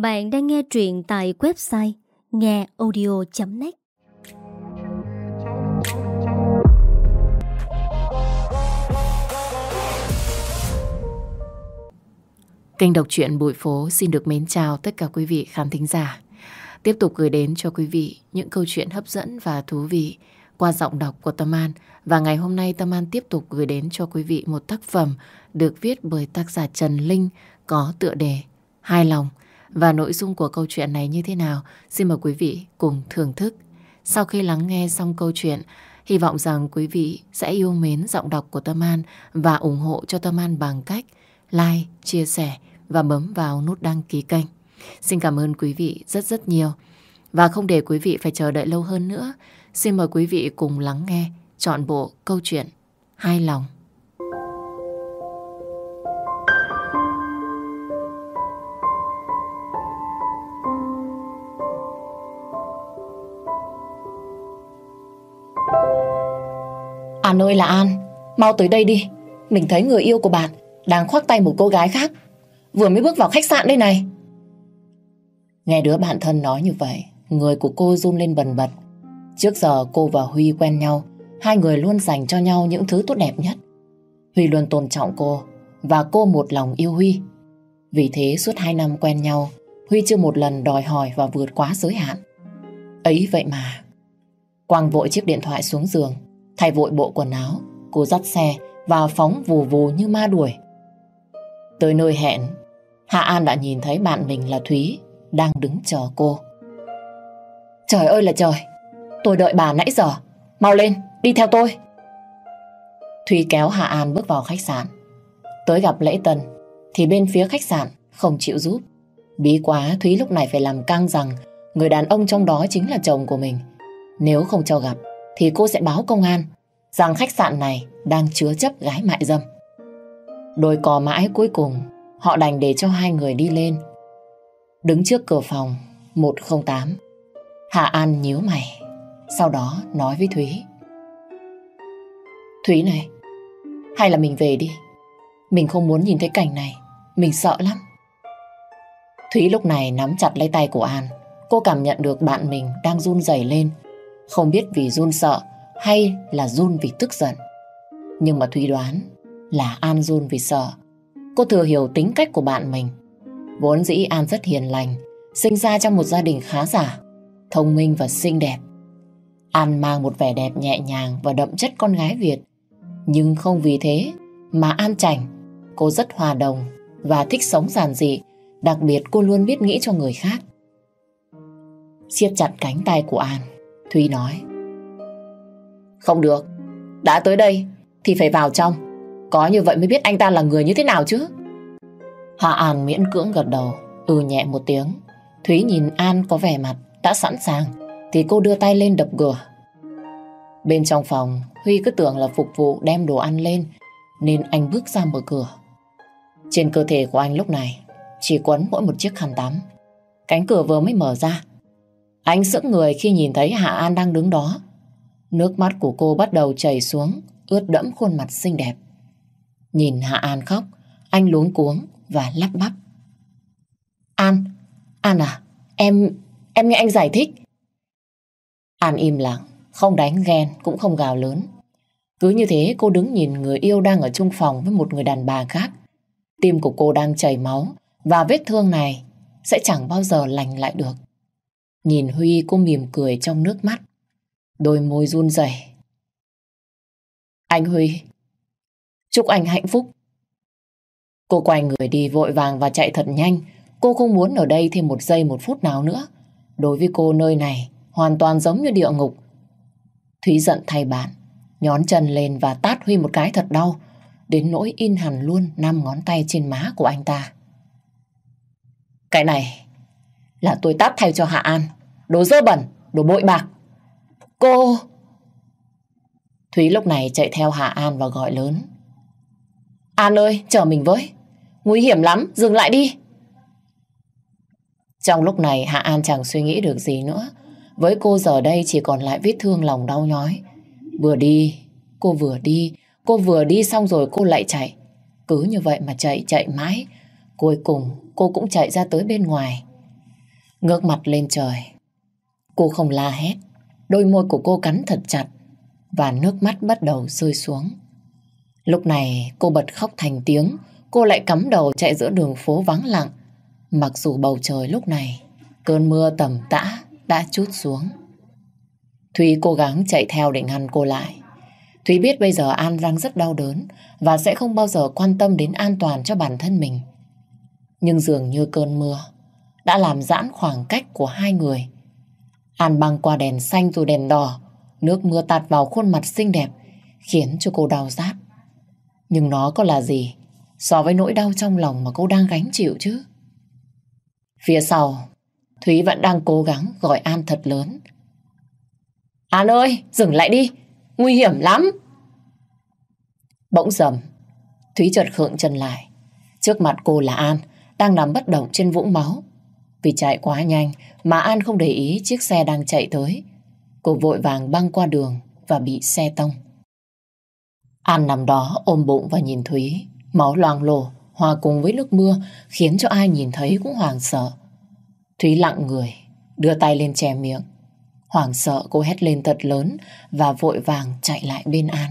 Bạn đang nghe truyện tại website ngheaudio.net Kênh đọc truyện Bụi Phố xin được mến chào tất cả quý vị khán thính giả. Tiếp tục gửi đến cho quý vị những câu chuyện hấp dẫn và thú vị qua giọng đọc của Tâm An. Và ngày hôm nay Tâm An tiếp tục gửi đến cho quý vị một tác phẩm được viết bởi tác giả Trần Linh có tựa đề Hai Lòng. Và nội dung của câu chuyện này như thế nào? Xin mời quý vị cùng thưởng thức. Sau khi lắng nghe xong câu chuyện, hy vọng rằng quý vị sẽ yêu mến giọng đọc của Tâm An và ủng hộ cho Tâm An bằng cách like, chia sẻ và bấm vào nút đăng ký kênh. Xin cảm ơn quý vị rất rất nhiều. Và không để quý vị phải chờ đợi lâu hơn nữa, xin mời quý vị cùng lắng nghe chọn bộ câu chuyện Hai Lòng. An ơi là An, mau tới đây đi. Mình thấy người yêu của bạn đang khoác tay một cô gái khác. Vừa mới bước vào khách sạn đây này. Nghe đứa bạn thân nói như vậy, người của cô run lên bần bật. Trước giờ cô và Huy quen nhau, hai người luôn dành cho nhau những thứ tốt đẹp nhất. Huy luôn tôn trọng cô, và cô một lòng yêu Huy. Vì thế suốt hai năm quen nhau, Huy chưa một lần đòi hỏi và vượt quá giới hạn. Ấy vậy mà. Quang vội chiếc điện thoại xuống giường, thay vội bộ quần áo, cô dắt xe và phóng vù vù như ma đuổi. Tới nơi hẹn, Hạ An đã nhìn thấy bạn mình là Thúy đang đứng chờ cô. Trời ơi là trời, tôi đợi bà nãy giờ, mau lên, đi theo tôi. Thúy kéo Hạ An bước vào khách sạn. Tới gặp lễ tân, thì bên phía khách sạn không chịu giúp. Bí quá Thúy lúc này phải làm căng rằng người đàn ông trong đó chính là chồng của mình. Nếu không cho gặp, thì cô sẽ báo công an rằng khách sạn này đang chứa chấp gái mại dâm. Đôi cò mãi cuối cùng, họ đành để cho hai người đi lên. Đứng trước cửa phòng 108, Hạ An nhíu mày, sau đó nói với Thúy. Thúy này, hay là mình về đi. Mình không muốn nhìn thấy cảnh này, mình sợ lắm. Thúy lúc này nắm chặt lấy tay của An. Cô cảm nhận được bạn mình đang run rẩy lên. Không biết vì run sợ hay là run vì tức giận. Nhưng mà Thúy đoán là An run vì sợ. Cô thừa hiểu tính cách của bạn mình. Vốn dĩ An rất hiền lành, sinh ra trong một gia đình khá giả, thông minh và xinh đẹp. An mang một vẻ đẹp nhẹ nhàng và đậm chất con gái Việt. Nhưng không vì thế mà An chảnh. Cô rất hòa đồng và thích sống giản dị. Đặc biệt cô luôn biết nghĩ cho người khác. siết chặt cánh tay của An, Thúy nói. Không được, đã tới đây thì phải vào trong. Có như vậy mới biết anh ta là người như thế nào chứ. Hạ An miễn cưỡng gật đầu, ừ nhẹ một tiếng. Thúy nhìn An có vẻ mặt đã sẵn sàng, thì cô đưa tay lên đập cửa. Bên trong phòng, Huy cứ tưởng là phục vụ đem đồ ăn lên, nên anh bước ra mở cửa. Trên cơ thể của anh lúc này chỉ quấn mỗi một chiếc khăn tắm. Cánh cửa vừa mới mở ra. Anh sững người khi nhìn thấy Hạ An đang đứng đó. Nước mắt của cô bắt đầu chảy xuống, ướt đẫm khuôn mặt xinh đẹp. Nhìn Hạ An khóc, anh luống cuống và lắp bắp. An, An à, em, em nghe anh giải thích. An im lặng, không đánh ghen, cũng không gào lớn. Cứ như thế cô đứng nhìn người yêu đang ở chung phòng với một người đàn bà khác. Tim của cô đang chảy máu và vết thương này sẽ chẳng bao giờ lành lại được. Nhìn Huy cô mỉm cười trong nước mắt. Đôi môi run rẩy. Anh Huy, chúc anh hạnh phúc. Cô quay người đi vội vàng và chạy thật nhanh. Cô không muốn ở đây thêm một giây một phút nào nữa. Đối với cô nơi này hoàn toàn giống như địa ngục. Thúy giận thay bạn, nhón chân lên và tát Huy một cái thật đau, đến nỗi in hẳn luôn năm ngón tay trên má của anh ta. Cái này là tôi tát thay cho Hạ An. Đồ dơ bẩn, đồ bội bạc. Cô... Thúy lúc này chạy theo Hạ An và gọi lớn. An ơi, chờ mình với. Nguy hiểm lắm, dừng lại đi. Trong lúc này Hạ An chẳng suy nghĩ được gì nữa. Với cô giờ đây chỉ còn lại vết thương lòng đau nhói. Vừa đi, cô vừa đi, cô vừa đi xong rồi cô lại chạy. Cứ như vậy mà chạy chạy mãi. Cuối cùng cô cũng chạy ra tới bên ngoài. Ngước mặt lên trời. Cô không la hét. Đôi môi của cô cắn thật chặt và nước mắt bắt đầu rơi xuống. Lúc này, cô bật khóc thành tiếng. Cô lại cắm đầu chạy giữa đường phố vắng lặng. Mặc dù bầu trời lúc này, cơn mưa tầm tã đã chút xuống. Thúy cố gắng chạy theo để ngăn cô lại. Thúy biết bây giờ An đang rất đau đớn và sẽ không bao giờ quan tâm đến an toàn cho bản thân mình. Nhưng dường như cơn mưa đã làm giãn khoảng cách của hai người. An băng qua đèn xanh rồi đèn đỏ, nước mưa tạt vào khuôn mặt xinh đẹp, khiến cho cô đau rát. Nhưng nó có là gì so với nỗi đau trong lòng mà cô đang gánh chịu chứ? Phía sau, Thúy vẫn đang cố gắng gọi An thật lớn. An ơi, dừng lại đi, nguy hiểm lắm. Bỗng dầm, Thúy chợt khựng chân lại. Trước mặt cô là An, đang nằm bất động trên vũng máu. Vì chạy quá nhanh mà An không để ý chiếc xe đang chạy tới. Cô vội vàng băng qua đường và bị xe tông. An nằm đó ôm bụng và nhìn Thúy. Máu loang lổ, hòa cùng với nước mưa khiến cho ai nhìn thấy cũng hoảng sợ. Thúy lặng người, đưa tay lên che miệng. Hoảng sợ cô hét lên thật lớn và vội vàng chạy lại bên An.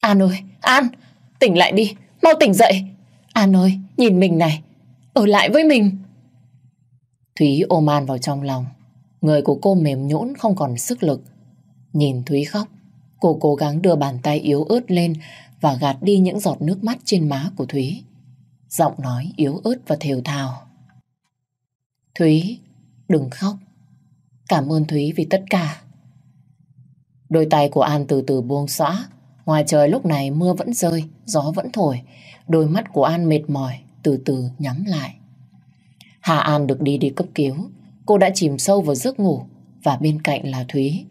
An ơi, An, tỉnh lại đi, mau tỉnh dậy. An ơi, nhìn mình này, ở lại với mình. Thúy ôm An vào trong lòng. Người của cô mềm nhũn không còn sức lực. Nhìn Thúy khóc, cô cố gắng đưa bàn tay yếu ớt lên và gạt đi những giọt nước mắt trên má của Thúy. Giọng nói yếu ớt và thều thào. Thúy, đừng khóc. Cảm ơn Thúy vì tất cả. Đôi tay của An từ từ buông xõa. Ngoài trời lúc này mưa vẫn rơi, gió vẫn thổi. Đôi mắt của An mệt mỏi, từ từ nhắm lại. Hà An được đi đi cấp cứu. Cô đã chìm sâu vào giấc ngủ và bên cạnh là Thúy.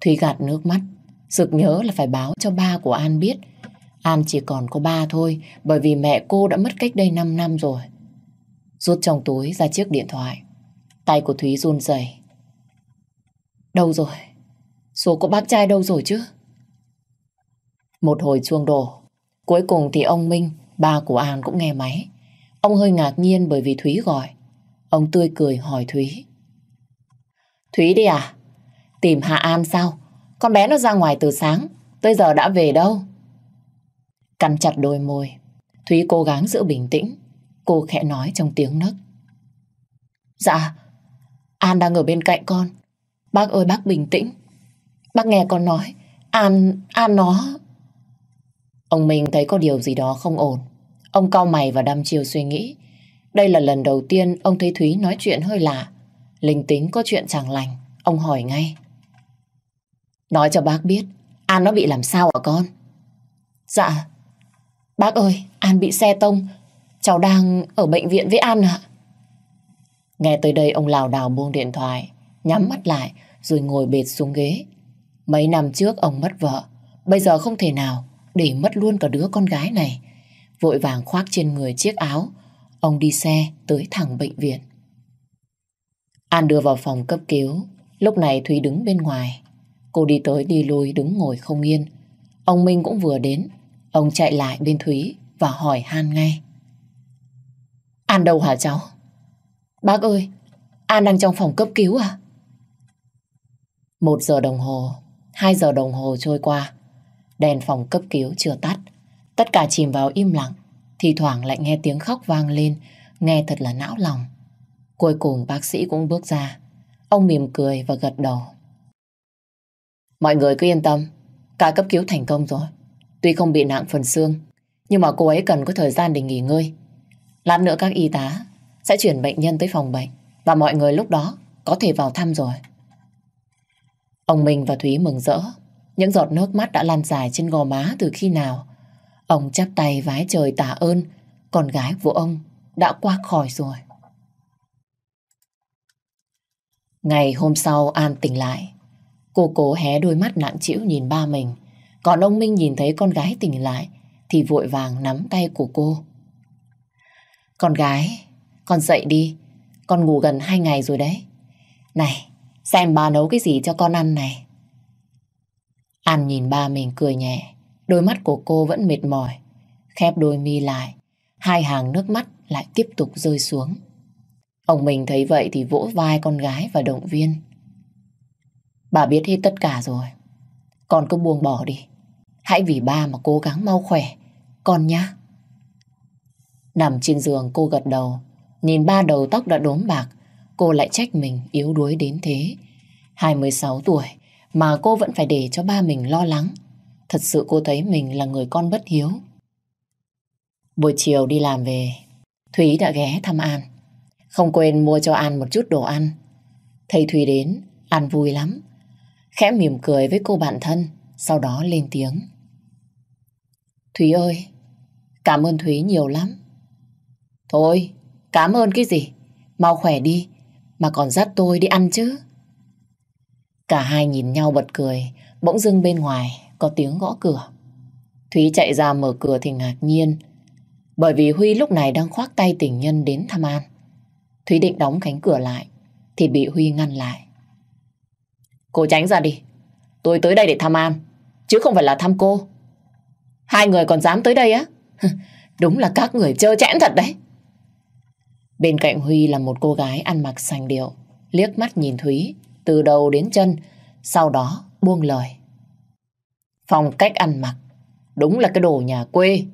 Thúy gạt nước mắt. Sực nhớ là phải báo cho ba của An biết. An chỉ còn có ba thôi bởi vì mẹ cô đã mất cách đây 5 năm rồi. Rút trong túi ra chiếc điện thoại. Tay của Thúy run rẩy. Đâu rồi? Số của bác trai đâu rồi chứ? Một hồi chuông đổ. Cuối cùng thì ông Minh, ba của An cũng nghe máy. Ông hơi ngạc nhiên bởi vì Thúy gọi. Ông tươi cười hỏi Thúy. Thúy đi à? Tìm Hạ An sao? Con bé nó ra ngoài từ sáng. Tới giờ đã về đâu? Cắn chặt đôi môi. Thúy cố gắng giữ bình tĩnh. Cô khẽ nói trong tiếng nấc. Dạ, An đang ở bên cạnh con. Bác ơi bác bình tĩnh. Bác nghe con nói. An, An nó... Ông Minh thấy có điều gì đó không ổn. Ông cau mày và đăm chiều suy nghĩ. Đây là lần đầu tiên ông thấy Thúy nói chuyện hơi lạ. Linh tính có chuyện chẳng lành. Ông hỏi ngay. Nói cho bác biết, An nó bị làm sao hả con? Dạ, bác ơi, An bị xe tông. Cháu đang ở bệnh viện với An ạ. Nghe tới đây ông lào đảo buông điện thoại, nhắm mắt lại rồi ngồi bệt xuống ghế. Mấy năm trước ông mất vợ, bây giờ không thể nào để mất luôn cả đứa con gái này. Vội vàng khoác trên người chiếc áo, ông đi xe tới thẳng bệnh viện. An đưa vào phòng cấp cứu, lúc này Thúy đứng bên ngoài. Cô đi tới đi lui đứng ngồi không yên. Ông Minh cũng vừa đến, ông chạy lại bên Thúy và hỏi han ngay. An đâu hả cháu? Bác ơi, An đang trong phòng cấp cứu à? Một giờ đồng hồ, hai giờ đồng hồ trôi qua. Đèn phòng cấp cứu chưa tắt. Tất cả chìm vào im lặng. Thì thoảng lại nghe tiếng khóc vang lên, nghe thật là não lòng. Cuối cùng bác sĩ cũng bước ra. Ông mỉm cười và gật đầu. Mọi người cứ yên tâm, ca cấp cứu thành công rồi. Tuy không bị nặng phần xương, nhưng mà cô ấy cần có thời gian để nghỉ ngơi. Lát nữa các y tá sẽ chuyển bệnh nhân tới phòng bệnh và mọi người lúc đó có thể vào thăm rồi. Ông Minh và Thúy mừng rỡ. Những giọt nước mắt đã lan dài trên gò má từ khi nào. Ông chắp tay vái trời tạ ơn con gái của ông đã qua khỏi rồi. Ngày hôm sau An tỉnh lại. Cô cố hé đôi mắt nặng trĩu nhìn ba mình. Còn ông Minh nhìn thấy con gái tỉnh lại thì vội vàng nắm tay của cô. Con gái, con dậy đi. Con ngủ gần hai ngày rồi đấy. Này, xem bà nấu cái gì cho con ăn này. An nhìn ba mình cười nhẹ. Đôi mắt của cô vẫn mệt mỏi. Khép đôi mi lại. Hai hàng nước mắt lại tiếp tục rơi xuống. Ông mình thấy vậy thì vỗ vai con gái và động viên. Bà biết hết tất cả rồi. Con cứ buông bỏ đi. Hãy vì ba mà cố gắng mau khỏe. Con nhá. Nằm trên giường, cô gật đầu. Nhìn ba đầu tóc đã đốm bạc. Cô lại trách mình yếu đuối đến thế. 26 tuổi, mà cô vẫn phải để cho ba mình lo lắng. Thật sự cô thấy mình là người con bất hiếu. Buổi chiều đi làm về, Thúy đã ghé thăm An. Không quên mua cho An một chút đồ ăn. Thấy Thúy đến, An vui lắm. Khẽ mỉm cười với cô bạn thân, sau đó lên tiếng. Thúy ơi, cảm ơn Thúy nhiều lắm. Thôi, cảm ơn cái gì? Mau khỏe đi, mà còn dắt tôi đi ăn chứ. Cả hai nhìn nhau bật cười, bỗng dưng bên ngoài có tiếng gõ cửa. Thúy chạy ra mở cửa thì ngạc nhiên, bởi vì Huy lúc này đang khoác tay tình nhân đến thăm An. Thúy định đóng cánh cửa lại, thì bị Huy ngăn lại. Cô tránh ra đi, tôi tới đây để thăm An, chứ không phải là thăm cô. Hai người còn dám tới đây á? Đúng là các người trơ chẽn thật đấy. Bên cạnh Huy là một cô gái ăn mặc sành điệu, liếc mắt nhìn Thúy từ đầu đến chân, sau đó buông lời. Phong cách ăn mặc, đúng là cái đồ nhà quê.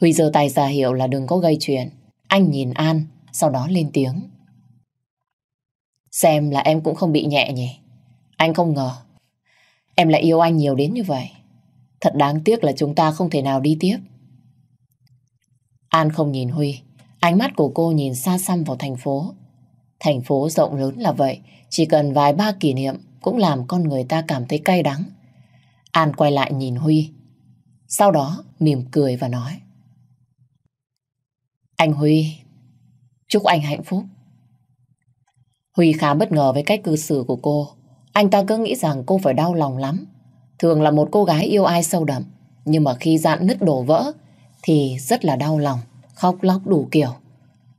Huy giơ tay ra hiệu là đừng có gây chuyện. Anh nhìn An, sau đó lên tiếng. Xem là em cũng không bị nhẹ nhỉ. Anh không ngờ. Em lại yêu anh nhiều đến như vậy. Thật đáng tiếc là chúng ta không thể nào đi tiếp. An không nhìn Huy. Ánh mắt của cô nhìn xa xăm vào thành phố. Thành phố rộng lớn là vậy. Chỉ cần vài ba kỷ niệm cũng làm con người ta cảm thấy cay đắng. An quay lại nhìn Huy. Sau đó mỉm cười và nói. Anh Huy, chúc anh hạnh phúc. Huy khá bất ngờ với cách cư xử của cô. Anh ta cứ nghĩ rằng cô phải đau lòng lắm. Thường là một cô gái yêu ai sâu đậm. Nhưng mà khi dạn nứt đổ vỡ thì rất là đau lòng, khóc lóc đủ kiểu.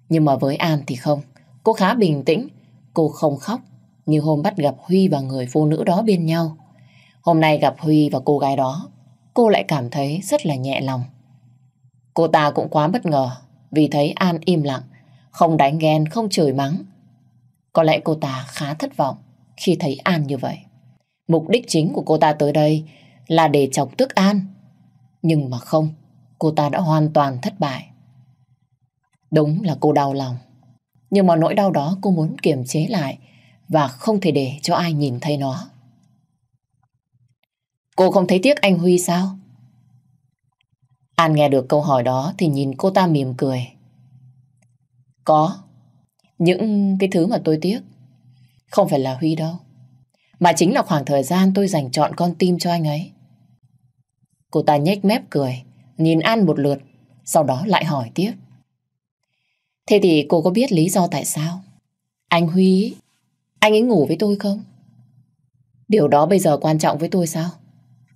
Nhưng mà với An thì không. Cô khá bình tĩnh, cô không khóc như hôm bắt gặp Huy và người phụ nữ đó bên nhau. Hôm nay gặp Huy và cô gái đó, cô lại cảm thấy rất là nhẹ lòng. Cô ta cũng quá bất ngờ vì thấy An im lặng, không đánh ghen, không chửi mắng. Có lẽ cô ta khá thất vọng khi thấy An như vậy. Mục đích chính của cô ta tới đây là để chọc tức An. Nhưng mà không, cô ta đã hoàn toàn thất bại. Đúng là cô đau lòng. Nhưng mà nỗi đau đó cô muốn kiềm chế lại và không thể để cho ai nhìn thấy nó. Cô không thấy tiếc anh Huy sao? An nghe được câu hỏi đó thì nhìn cô ta mỉm cười. Có. Những cái thứ mà tôi tiếc không phải là Huy đâu. Mà chính là khoảng thời gian tôi dành chọn con tim cho anh ấy. Cô ta nhếch mép cười, nhìn An một lượt, sau đó lại hỏi tiếp. Thế thì cô có biết lý do tại sao? Anh Huy, anh ấy ngủ với tôi không? Điều đó bây giờ quan trọng với tôi sao?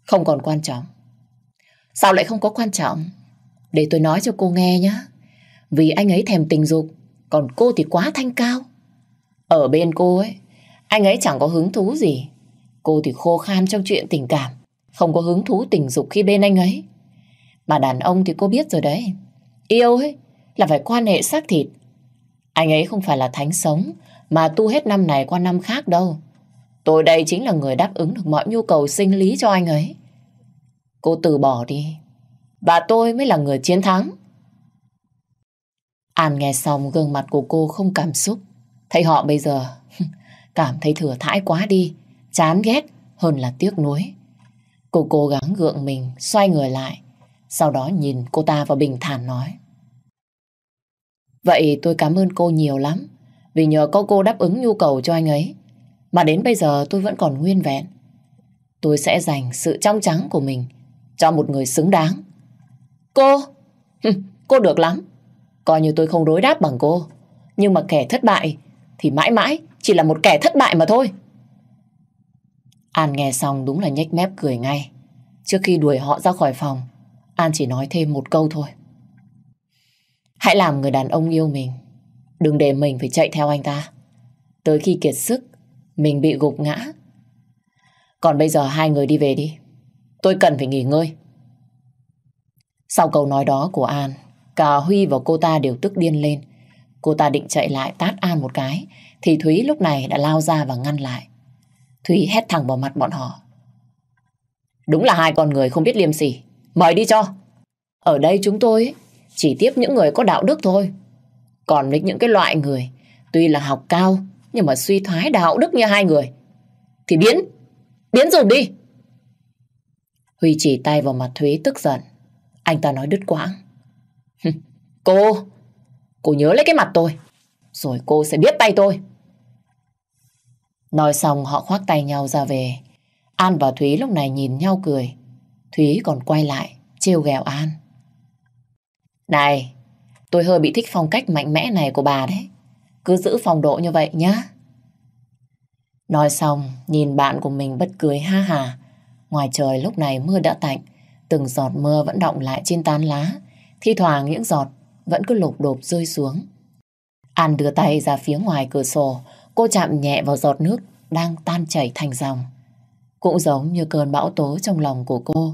Không còn quan trọng. Sao lại không có quan trọng? Để tôi nói cho cô nghe nhé. Vì anh ấy thèm tình dục, còn cô thì quá thanh cao. Ở bên cô ấy, anh ấy chẳng có hứng thú gì. Cô thì khô khan trong chuyện tình cảm, không có hứng thú tình dục khi bên anh ấy. Mà đàn ông thì cô biết rồi đấy. Yêu ấy là phải quan hệ xác thịt. Anh ấy không phải là thánh sống mà tu hết năm này qua năm khác đâu. Tôi đây chính là người đáp ứng được mọi nhu cầu sinh lý cho anh ấy. Cô từ bỏ đi. Và tôi mới là người chiến thắng. An nghe xong, gương mặt của cô không cảm xúc. Thấy họ bây giờ, cảm thấy thừa thãi quá đi. Chán ghét hơn là tiếc nuối. Cô cố gắng gượng mình, xoay người lại. Sau đó nhìn cô ta và bình thản nói. Vậy tôi cảm ơn cô nhiều lắm. Vì nhờ có cô đáp ứng nhu cầu cho anh ấy. Mà đến bây giờ tôi vẫn còn nguyên vẹn. Tôi sẽ dành sự trong trắng của mình cho một người xứng đáng. Cô? cô được lắm. Coi như tôi không đối đáp bằng cô. Nhưng mà kẻ thất bại thì mãi mãi chỉ là một kẻ thất bại mà thôi. An nghe xong đúng là nhếch mép cười ngay. Trước khi đuổi họ ra khỏi phòng, An chỉ nói thêm một câu thôi. Hãy làm người đàn ông yêu mình. Đừng để mình phải chạy theo anh ta. Tới khi kiệt sức, mình bị gục ngã. Còn bây giờ hai người đi về đi. Tôi cần phải nghỉ ngơi. Sau câu nói đó của An, cả Huy và cô ta đều tức điên lên. Cô ta định chạy lại tát An một cái, thì Thúy lúc này đã lao ra và ngăn lại. Thúy hét thẳng vào mặt bọn họ. Đúng là hai con người không biết liêm sỉ. Mời đi cho. Ở đây chúng tôi chỉ tiếp những người có đạo đức thôi. Còn với những cái loại người tuy là học cao nhưng mà suy thoái đạo đức như hai người thì biến, biến dùm đi. Huy chỉ tay vào mặt Thúy tức giận. Anh ta nói đứt quãng. Cô, cô nhớ lấy cái mặt tôi, rồi cô sẽ biết tay tôi. Nói xong họ khoác tay nhau ra về. An và Thúy lúc này nhìn nhau cười. Thúy còn quay lại, trêu ghẹo An. Này, tôi hơi bị thích phong cách mạnh mẽ này của bà đấy. Cứ giữ phong độ như vậy nhá. Nói xong, nhìn bạn của mình bất cười ha hà. Ngoài trời lúc này mưa đã tạnh, từng giọt mưa vẫn động lại trên tán lá. Thi thoảng những giọt vẫn cứ lục đột rơi xuống. An đưa tay ra phía ngoài cửa sổ, cô chạm nhẹ vào giọt nước đang tan chảy thành dòng. Cũng giống như cơn bão tố trong lòng của cô.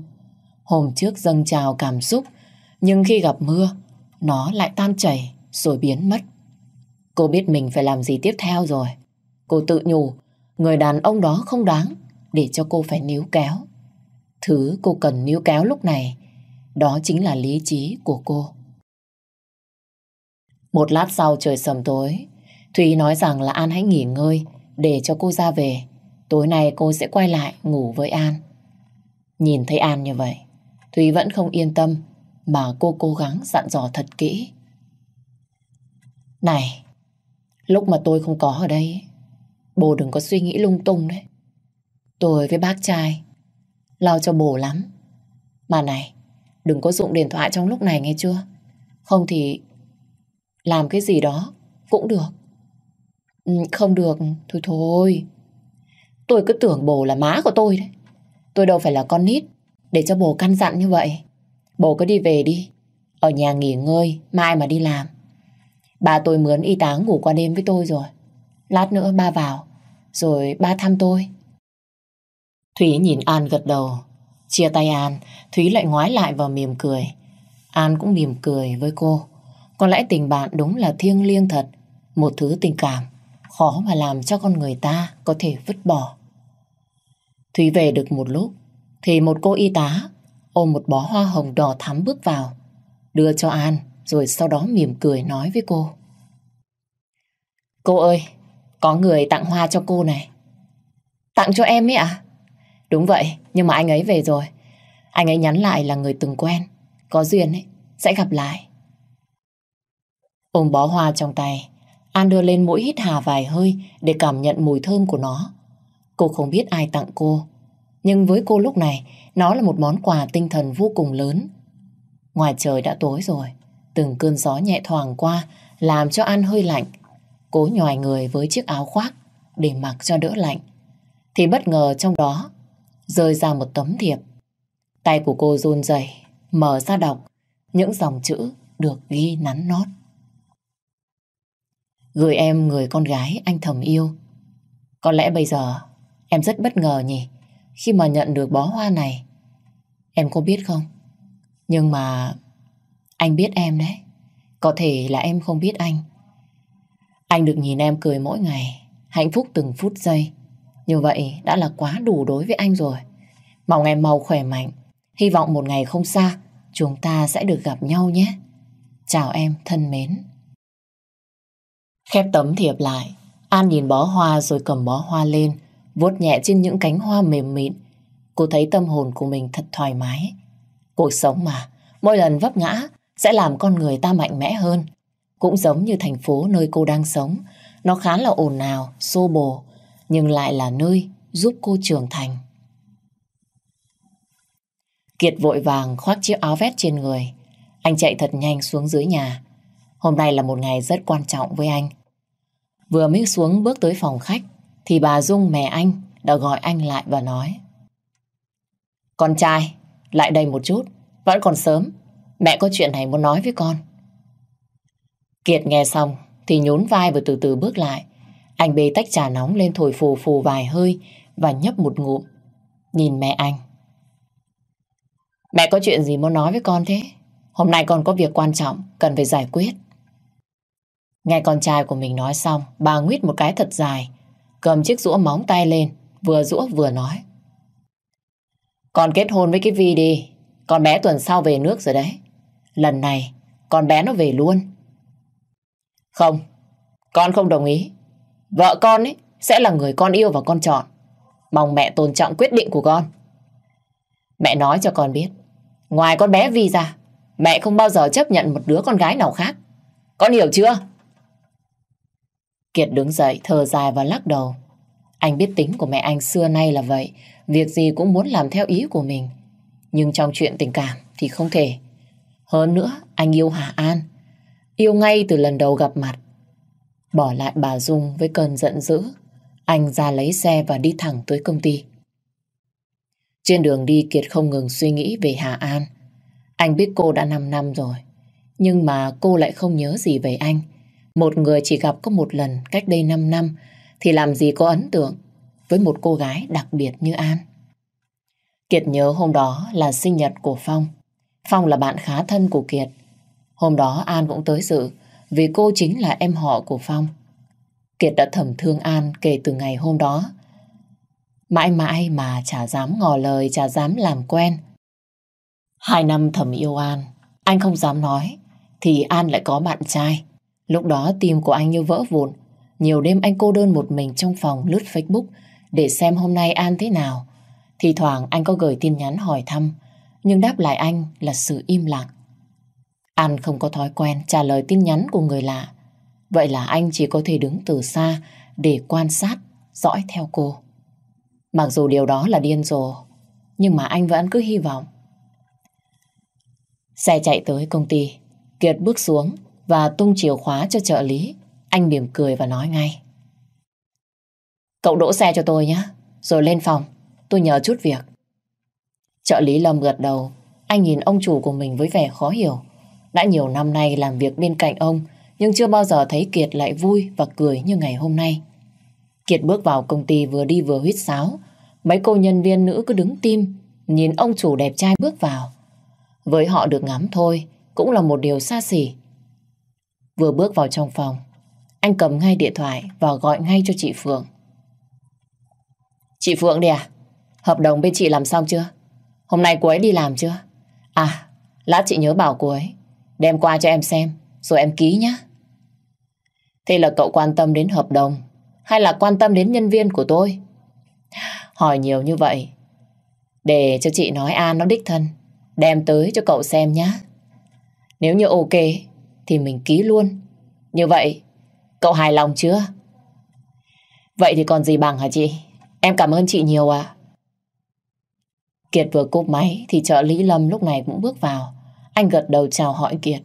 Hôm trước dâng trào cảm xúc, nhưng khi gặp mưa, nó lại tan chảy rồi biến mất. Cô biết mình phải làm gì tiếp theo rồi. Cô tự nhủ, người đàn ông đó không đáng để cho cô phải níu kéo. Thứ cô cần níu kéo lúc này, đó chính là lý trí của cô. Một lát sau trời sầm tối, Thúy nói rằng là An hãy nghỉ ngơi để cho cô ra về. Tối nay cô sẽ quay lại ngủ với An. Nhìn thấy An như vậy, Thúy vẫn không yên tâm mà cô cố gắng dặn dò thật kỹ. Này, lúc mà tôi không có ở đây, bồ đừng có suy nghĩ lung tung đấy. Tôi với bác trai lo cho bồ lắm. Mà này, đừng có dụng điện thoại trong lúc này nghe chưa? Không thì làm cái gì đó cũng được. Ừ, không được, thôi thôi. Tôi cứ tưởng bồ là má của tôi đấy. Tôi đâu phải là con nít để cho bồ căn dặn như vậy. Bồ cứ đi về đi. Ở nhà nghỉ ngơi, mai mà đi làm. Ba tôi mướn y tá ngủ qua đêm với tôi rồi. Lát nữa ba vào, rồi ba thăm tôi. Thúy nhìn An gật đầu. Chia tay An, Thúy lại ngoái lại và mỉm cười. An cũng mỉm cười với cô. Có lẽ tình bạn đúng là thiêng liêng thật. Một thứ tình cảm khó mà làm cho con người ta có thể vứt bỏ. Thúy về được một lúc, thì một cô y tá ôm một bó hoa hồng đỏ thắm bước vào, đưa cho An, rồi sau đó mỉm cười nói với cô. Cô ơi, có người tặng hoa cho cô này. Tặng cho em ấy ạ? Đúng vậy, nhưng mà anh ấy về rồi. Anh ấy nhắn lại là người từng quen, có duyên ấy, sẽ gặp lại. Ôm bó hoa trong tay, An đưa lên mũi hít hà vài hơi để cảm nhận mùi thơm của nó. Cô không biết ai tặng cô, nhưng với cô lúc này, nó là một món quà tinh thần vô cùng lớn. Ngoài trời đã tối rồi, từng cơn gió nhẹ thoảng qua, làm cho An hơi lạnh. Cố nhòi người với chiếc áo khoác để mặc cho đỡ lạnh. Thì bất ngờ trong đó rơi ra một tấm thiệp. Tay của cô run rẩy, mở ra đọc những dòng chữ được ghi nắn nót. Gửi em người con gái anh thầm yêu. Có lẽ bây giờ em rất bất ngờ nhỉ, khi mà nhận được bó hoa này. Em có biết không? Nhưng mà anh biết em đấy. Có thể là em không biết anh. Anh được nhìn em cười mỗi ngày, hạnh phúc từng phút giây. Như vậy đã là quá đủ đối với anh rồi. Mong em mau khỏe mạnh. Hy vọng một ngày không xa, chúng ta sẽ được gặp nhau nhé. Chào em thân mến. Khép tấm thiệp lại, An nhìn bó hoa rồi cầm bó hoa lên, vuốt nhẹ trên những cánh hoa mềm mịn. Cô thấy tâm hồn của mình thật thoải mái. Cuộc sống mà, mỗi lần vấp ngã sẽ làm con người ta mạnh mẽ hơn. Cũng giống như thành phố nơi cô đang sống, nó khá là ồn ào, xô bồ, nhưng lại là nơi giúp cô trưởng thành. Kiệt vội vàng khoác chiếc áo vest trên người. Anh chạy thật nhanh xuống dưới nhà. Hôm nay là một ngày rất quan trọng với anh. Vừa mới xuống bước tới phòng khách thì bà Dung mẹ anh đã gọi anh lại và nói Con trai, lại đây một chút, vẫn còn sớm. Mẹ có chuyện này muốn nói với con. Kiệt nghe xong thì nhún vai và từ từ bước lại. Anh bê tách trà nóng lên thổi phù phù vài hơi và nhấp một ngụm. Nhìn mẹ anh. Mẹ có chuyện gì muốn nói với con thế? Hôm nay con có việc quan trọng cần phải giải quyết. Nghe con trai của mình nói xong, bà nguyết một cái thật dài, cầm chiếc rũa móng tay lên, vừa rũa vừa nói. Con kết hôn với cái Vi đi, con bé tuần sau về nước rồi đấy. Lần này, con bé nó về luôn. Không, con không đồng ý. Vợ con ấy sẽ là người con yêu và con chọn. Mong mẹ tôn trọng quyết định của con. Mẹ nói cho con biết, ngoài con bé Vi ra, mẹ không bao giờ chấp nhận một đứa con gái nào khác. Con hiểu chưa? Kiệt đứng dậy, thở dài và lắc đầu. Anh biết tính của mẹ anh xưa nay là vậy, việc gì cũng muốn làm theo ý của mình. Nhưng trong chuyện tình cảm thì không thể. Hơn nữa, anh yêu Hà An. Yêu ngay từ lần đầu gặp mặt. Bỏ lại bà Dung với cơn giận dữ, anh ra lấy xe và đi thẳng tới công ty. Trên đường đi Kiệt không ngừng suy nghĩ về Hà An. Anh biết cô đã 5 năm rồi, nhưng mà cô lại không nhớ gì về anh. Một người chỉ gặp có một lần cách đây 5 năm thì làm gì có ấn tượng với một cô gái đặc biệt như An. Kiệt nhớ hôm đó là sinh nhật của Phong. Phong là bạn khá thân của Kiệt. Hôm đó An cũng tới dự vì cô chính là em họ của Phong. Kiệt đã thầm thương An kể từ ngày hôm đó. Mãi mãi mà chả dám ngỏ lời, chả dám làm quen. Hai năm thầm yêu An, anh không dám nói, thì An lại có bạn trai. Lúc đó tim của anh như vỡ vụn. Nhiều đêm anh cô đơn một mình trong phòng lướt Facebook để xem hôm nay An thế nào. Thì thoảng anh có gửi tin nhắn hỏi thăm, nhưng đáp lại anh là sự im lặng. An không có thói quen trả lời tin nhắn của người lạ. Vậy là anh chỉ có thể đứng từ xa để quan sát, dõi theo cô. Mặc dù điều đó là điên rồ, nhưng mà anh vẫn cứ hy vọng. Xe chạy tới công ty, Kiệt bước xuống và tung chìa khóa cho trợ lý. Anh mỉm cười và nói ngay. Cậu đỗ xe cho tôi nhé, rồi lên phòng, tôi nhờ chút việc. Trợ lý Lâm gật đầu, anh nhìn ông chủ của mình với vẻ khó hiểu. Đã nhiều năm nay làm việc bên cạnh ông, nhưng chưa bao giờ thấy Kiệt lại vui và cười như ngày hôm nay. Kiệt bước vào công ty vừa đi vừa huýt sáo. Mấy cô nhân viên nữ cứ đứng tim, nhìn ông chủ đẹp trai bước vào. Với họ được ngắm thôi, cũng là một điều xa xỉ. Vừa bước vào trong phòng, anh cầm ngay điện thoại và gọi ngay cho chị Phượng. Chị Phượng đi à? Hợp đồng bên chị làm xong chưa? Hôm nay cô ấy đi làm chưa? À, lát chị nhớ bảo cô ấy. Đem qua cho em xem, rồi em ký nhé. Thế là cậu quan tâm đến hợp đồng hay là quan tâm đến nhân viên của tôi? Hỏi nhiều như vậy để cho chị nói An nó đích thân đem tới cho cậu xem nhé. Nếu như ok thì mình ký luôn. Như vậy cậu hài lòng chưa? Vậy thì còn gì bằng hả chị? Em cảm ơn chị nhiều ạ. Kiệt vừa cúp máy thì trợ lý Lâm lúc này cũng bước vào. Anh gật đầu chào hỏi Kiệt.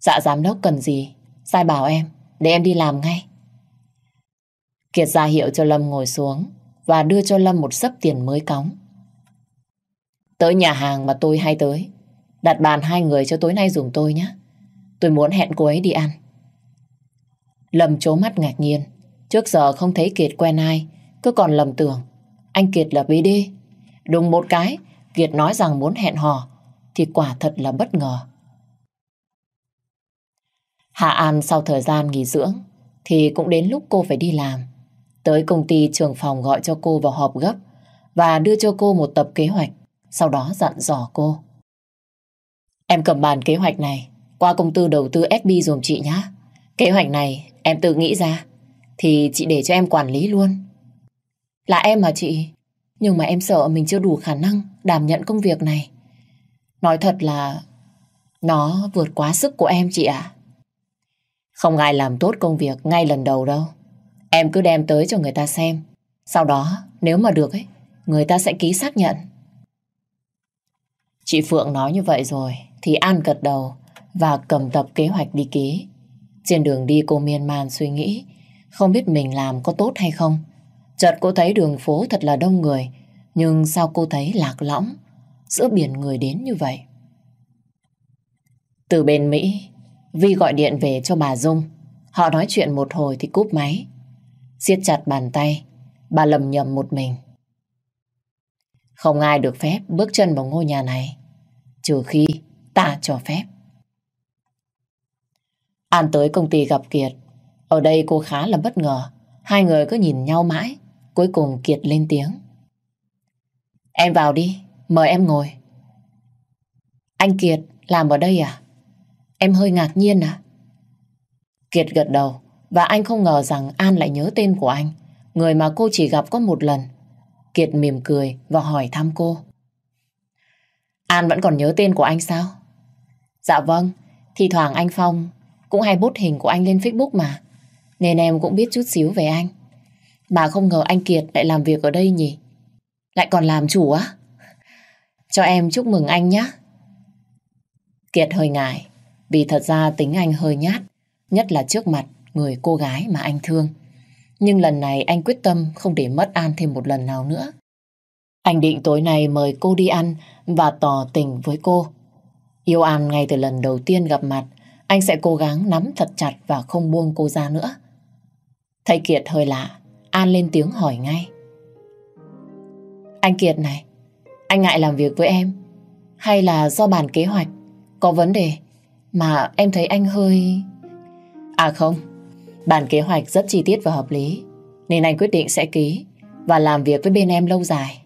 Dạ giám đốc cần gì? Sai bảo em, để em đi làm ngay. Kiệt ra hiệu cho Lâm ngồi xuống và đưa cho Lâm một sấp tiền mới cóng. Tới nhà hàng mà tôi hay tới, đặt bàn hai người cho tối nay dùng tôi nhé. Tôi muốn hẹn cô ấy đi ăn. Lâm chố mắt ngạc nhiên. Trước giờ không thấy Kiệt quen ai, cứ còn lầm tưởng. Anh Kiệt là BD đúng một cái, Kiệt nói rằng muốn hẹn hò, thì quả thật là bất ngờ. Hạ An sau thời gian nghỉ dưỡng thì cũng đến lúc cô phải đi làm. Tới công ty trường phòng gọi cho cô vào họp gấp và đưa cho cô một tập kế hoạch, sau đó dặn dò cô. Em cầm bàn kế hoạch này qua công tư đầu tư SB dùm chị nhé. Kế hoạch này em tự nghĩ ra thì chị để cho em quản lý luôn. Là em mà chị, nhưng mà em sợ mình chưa đủ khả năng đảm nhận công việc này. Nói thật là nó vượt quá sức của em chị ạ. Không ai làm tốt công việc ngay lần đầu đâu. Em cứ đem tới cho người ta xem. Sau đó, nếu mà được ấy, người ta sẽ ký xác nhận. Chị Phượng nói như vậy rồi, thì An gật đầu và cầm tập kế hoạch đi ký. Trên đường đi cô miên man suy nghĩ, không biết mình làm có tốt hay không. Chợt cô thấy đường phố thật là đông người, nhưng sao cô thấy lạc lõng, giữa biển người đến như vậy? Từ bên Mỹ, Vi gọi điện về cho bà Dung. Họ nói chuyện một hồi thì cúp máy. siết chặt bàn tay, bà lầm nhầm một mình. Không ai được phép bước chân vào ngôi nhà này, trừ khi ta cho phép. An tới công ty gặp Kiệt. Ở đây cô khá là bất ngờ. Hai người cứ nhìn nhau mãi. Cuối cùng Kiệt lên tiếng. Em vào đi, mời em ngồi. Anh Kiệt làm ở đây à? Em hơi ngạc nhiên à? Kiệt gật đầu và anh không ngờ rằng An lại nhớ tên của anh, người mà cô chỉ gặp có một lần. Kiệt mỉm cười và hỏi thăm cô. An vẫn còn nhớ tên của anh sao? Dạ vâng, thì thoảng anh Phong cũng hay bút hình của anh lên Facebook mà. Nên em cũng biết chút xíu về anh bà không ngờ anh Kiệt lại làm việc ở đây nhỉ? Lại còn làm chủ á? Cho em chúc mừng anh nhé. Kiệt hơi ngại, vì thật ra tính anh hơi nhát, nhất là trước mặt người cô gái mà anh thương. Nhưng lần này anh quyết tâm không để mất An thêm một lần nào nữa. Anh định tối nay mời cô đi ăn và tỏ tình với cô. Yêu An ngay từ lần đầu tiên gặp mặt, anh sẽ cố gắng nắm thật chặt và không buông cô ra nữa. Thấy Kiệt hơi lạ, An lên tiếng hỏi ngay. Anh Kiệt này, anh ngại làm việc với em hay là do bản kế hoạch có vấn đề mà em thấy anh hơi... À không, bản kế hoạch rất chi tiết và hợp lý nên anh quyết định sẽ ký và làm việc với bên em lâu dài.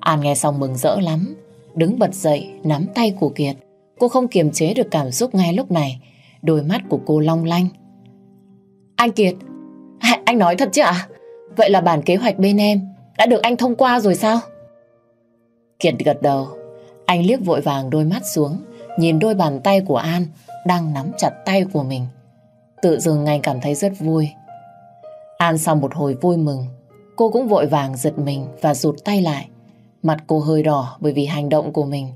An nghe xong mừng rỡ lắm, đứng bật dậy nắm tay của Kiệt. Cô không kiềm chế được cảm xúc ngay lúc này, đôi mắt của cô long lanh. Anh Kiệt, anh nói thật chứ ạ? Vậy là bản kế hoạch bên em đã được anh thông qua rồi sao? Kiệt gật đầu, anh liếc vội vàng đôi mắt xuống, nhìn đôi bàn tay của An đang nắm chặt tay của mình. Tự dưng anh cảm thấy rất vui. An sau một hồi vui mừng, cô cũng vội vàng giật mình và rụt tay lại. Mặt cô hơi đỏ bởi vì hành động của mình.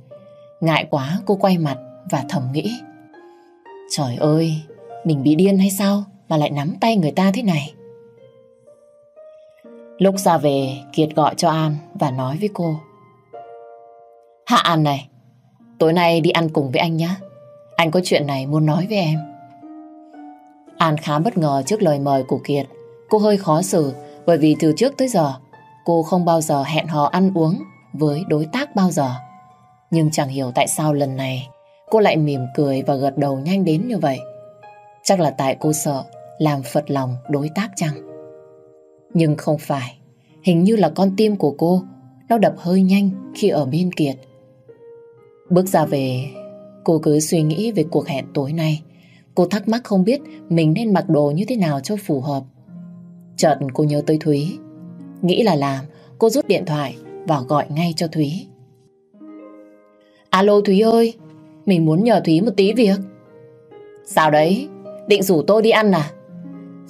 Ngại quá cô quay mặt và thầm nghĩ. Trời ơi, mình bị điên hay sao mà lại nắm tay người ta thế này? Lúc ra về, Kiệt gọi cho An và nói với cô. Hạ An này, tối nay đi ăn cùng với anh nhé. Anh có chuyện này muốn nói với em. An khá bất ngờ trước lời mời của Kiệt. Cô hơi khó xử bởi vì từ trước tới giờ cô không bao giờ hẹn hò ăn uống với đối tác bao giờ. Nhưng chẳng hiểu tại sao lần này cô lại mỉm cười và gật đầu nhanh đến như vậy. Chắc là tại cô sợ làm phật lòng đối tác chăng? Nhưng không phải. Hình như là con tim của cô nó đập hơi nhanh khi ở bên Kiệt. Bước ra về, cô cứ suy nghĩ về cuộc hẹn tối nay. Cô thắc mắc không biết mình nên mặc đồ như thế nào cho phù hợp. Chợt cô nhớ tới Thúy. Nghĩ là làm, cô rút điện thoại và gọi ngay cho Thúy. Alo Thúy ơi, mình muốn nhờ Thúy một tí việc. Sao đấy? Định rủ tôi đi ăn à?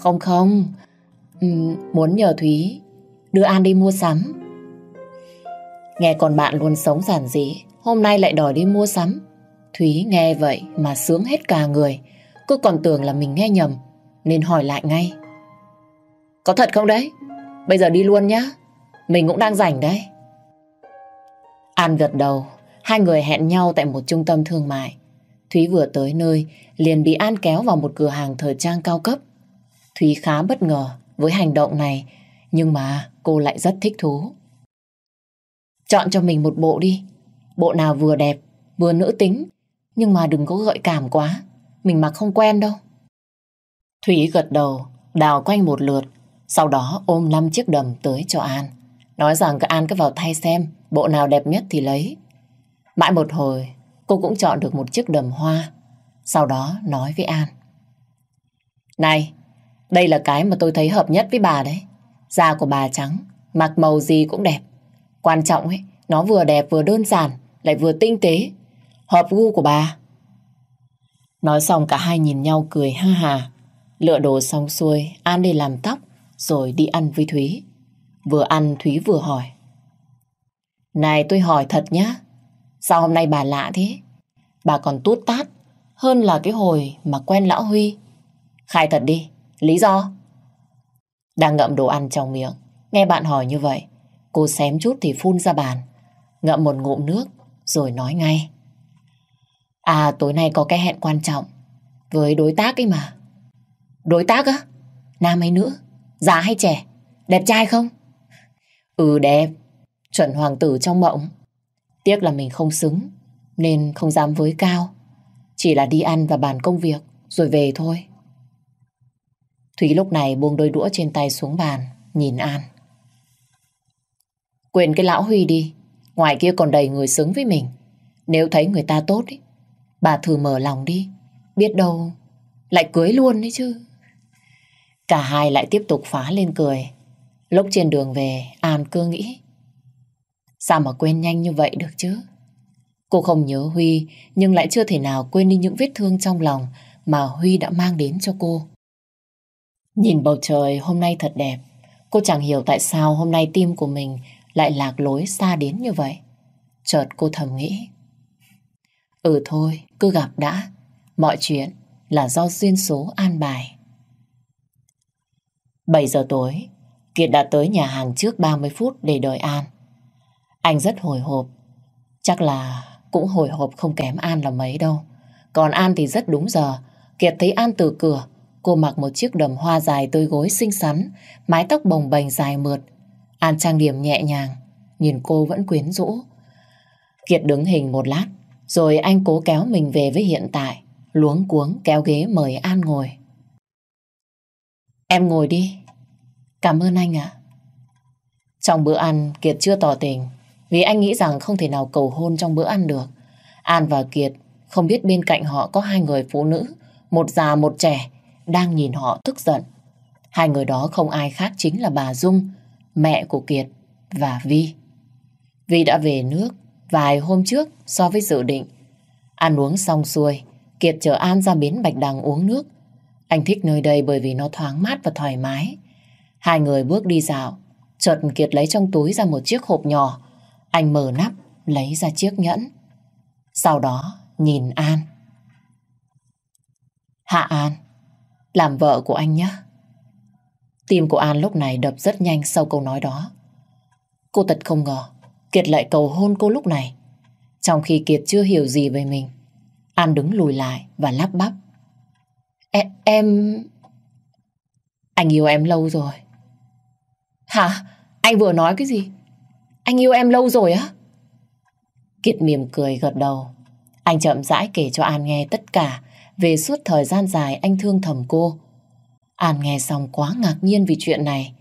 Không không, uhm, muốn nhờ Thúy đưa An đi mua sắm. Nghe còn bạn luôn sống giản dị, hôm nay lại đòi đi mua sắm. Thúy nghe vậy mà sướng hết cả người. cứ còn tưởng là mình nghe nhầm, nên hỏi lại ngay. Có thật không đấy? Bây giờ đi luôn nhá. Mình cũng đang rảnh đấy. An gật đầu, hai người hẹn nhau tại một trung tâm thương mại. Thúy vừa tới nơi, liền bị An kéo vào một cửa hàng thời trang cao cấp. Thúy khá bất ngờ với hành động này, nhưng mà cô lại rất thích thú. Chọn cho mình một bộ đi, bộ nào vừa đẹp, vừa nữ tính, nhưng mà đừng có gợi cảm quá, mình mặc không quen đâu. Thúy gật đầu, đào quanh một lượt, sau đó ôm năm chiếc đầm tới cho An. Nói rằng các An cứ vào thay xem bộ nào đẹp nhất thì lấy. Mãi một hồi, cô cũng chọn được một chiếc đầm hoa. Sau đó nói với An. Này, đây là cái mà tôi thấy hợp nhất với bà đấy. Da của bà trắng, mặc màu gì cũng đẹp. Quan trọng ấy, nó vừa đẹp vừa đơn giản, lại vừa tinh tế. Hợp gu của bà. Nói xong cả hai nhìn nhau cười ha hà. Lựa đồ xong xuôi, An đi làm tóc, rồi đi ăn với Thúy. Vừa ăn Thúy vừa hỏi. Này tôi hỏi thật nhá, sao hôm nay bà lạ thế? Bà còn tút tát hơn là cái hồi mà quen lão Huy. Khai thật đi, lý do? Đang ngậm đồ ăn trong miệng, nghe bạn hỏi như vậy, cô xém chút thì phun ra bàn, ngậm một ngụm nước rồi nói ngay. À tối nay có cái hẹn quan trọng với đối tác ấy mà. Đối tác á? Nam hay nữ? Già hay trẻ? Đẹp trai không? Ừ đẹp, chuẩn hoàng tử trong mộng. Tiếc là mình không xứng, nên không dám với cao. Chỉ là đi ăn và bàn công việc rồi về thôi. Thúy lúc này buông đôi đũa trên tay xuống bàn, nhìn An. Quên cái lão Huy đi, ngoài kia còn đầy người xứng với mình. Nếu thấy người ta tốt, ý, bà thử mở lòng đi, biết đâu lại cưới luôn đấy chứ. Cả hai lại tiếp tục phá lên cười. Lúc trên đường về, An cứ nghĩ. Sao mà quên nhanh như vậy được chứ? Cô không nhớ Huy, nhưng lại chưa thể nào quên đi những vết thương trong lòng mà Huy đã mang đến cho cô. Nhìn bầu trời hôm nay thật đẹp, cô chẳng hiểu tại sao hôm nay tim của mình lại lạc lối xa đến như vậy. Chợt cô thầm nghĩ. Ừ thôi, cứ gặp đã. Mọi chuyện là do duyên số an bài. 7 giờ tối, Kiệt đã tới nhà hàng trước 30 phút để đợi An. Anh rất hồi hộp. Chắc là cũng hồi hộp không kém An là mấy đâu. Còn An thì rất đúng giờ. Kiệt thấy An từ cửa. Cô mặc một chiếc đầm hoa dài tươi gối xinh xắn, mái tóc bồng bềnh dài mượt. An trang điểm nhẹ nhàng, nhìn cô vẫn quyến rũ. Kiệt đứng hình một lát, rồi anh cố kéo mình về với hiện tại, luống cuống kéo ghế mời An ngồi. Em ngồi đi. Cảm ơn anh ạ. Trong bữa ăn, Kiệt chưa tỏ tình, vì anh nghĩ rằng không thể nào cầu hôn trong bữa ăn được. An và Kiệt không biết bên cạnh họ có hai người phụ nữ, một già một trẻ, đang nhìn họ tức giận. Hai người đó không ai khác chính là bà Dung, mẹ của Kiệt và Vi. Vi đã về nước vài hôm trước so với dự định. Ăn uống xong xuôi, Kiệt chở An ra bến Bạch Đằng uống nước. Anh thích nơi đây bởi vì nó thoáng mát và thoải mái. Hai người bước đi dạo, chợt Kiệt lấy trong túi ra một chiếc hộp nhỏ. Anh mở nắp, lấy ra chiếc nhẫn. Sau đó, nhìn An. Hạ An, làm vợ của anh nhé. Tim của An lúc này đập rất nhanh sau câu nói đó. Cô thật không ngờ, Kiệt lại cầu hôn cô lúc này. Trong khi Kiệt chưa hiểu gì về mình. An đứng lùi lại và lắp bắp. E em... Anh yêu em lâu rồi. Hả? Anh vừa nói cái gì? Anh yêu em lâu rồi á? Kiệt mỉm cười gật đầu. Anh chậm rãi kể cho An nghe tất cả về suốt thời gian dài anh thương thầm cô. An nghe xong quá ngạc nhiên vì chuyện này.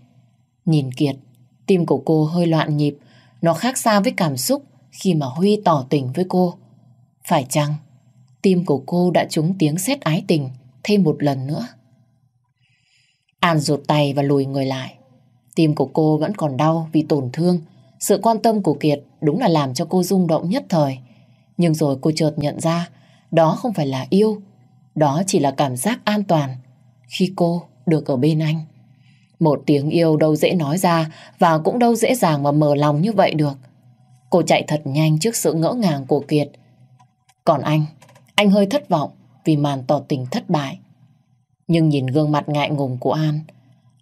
Nhìn Kiệt, tim của cô hơi loạn nhịp, nó khác xa với cảm xúc khi mà Huy tỏ tình với cô. Phải chăng, tim của cô đã trúng tiếng sét ái tình thêm một lần nữa? An rụt tay và lùi người lại. Tim của cô vẫn còn đau vì tổn thương. Sự quan tâm của Kiệt đúng là làm cho cô rung động nhất thời. Nhưng rồi cô chợt nhận ra đó không phải là yêu. Đó chỉ là cảm giác an toàn khi cô được ở bên anh. Một tiếng yêu đâu dễ nói ra và cũng đâu dễ dàng mà mở lòng như vậy được. Cô chạy thật nhanh trước sự ngỡ ngàng của Kiệt. Còn anh, anh hơi thất vọng vì màn tỏ tình thất bại. Nhưng nhìn gương mặt ngại ngùng của An,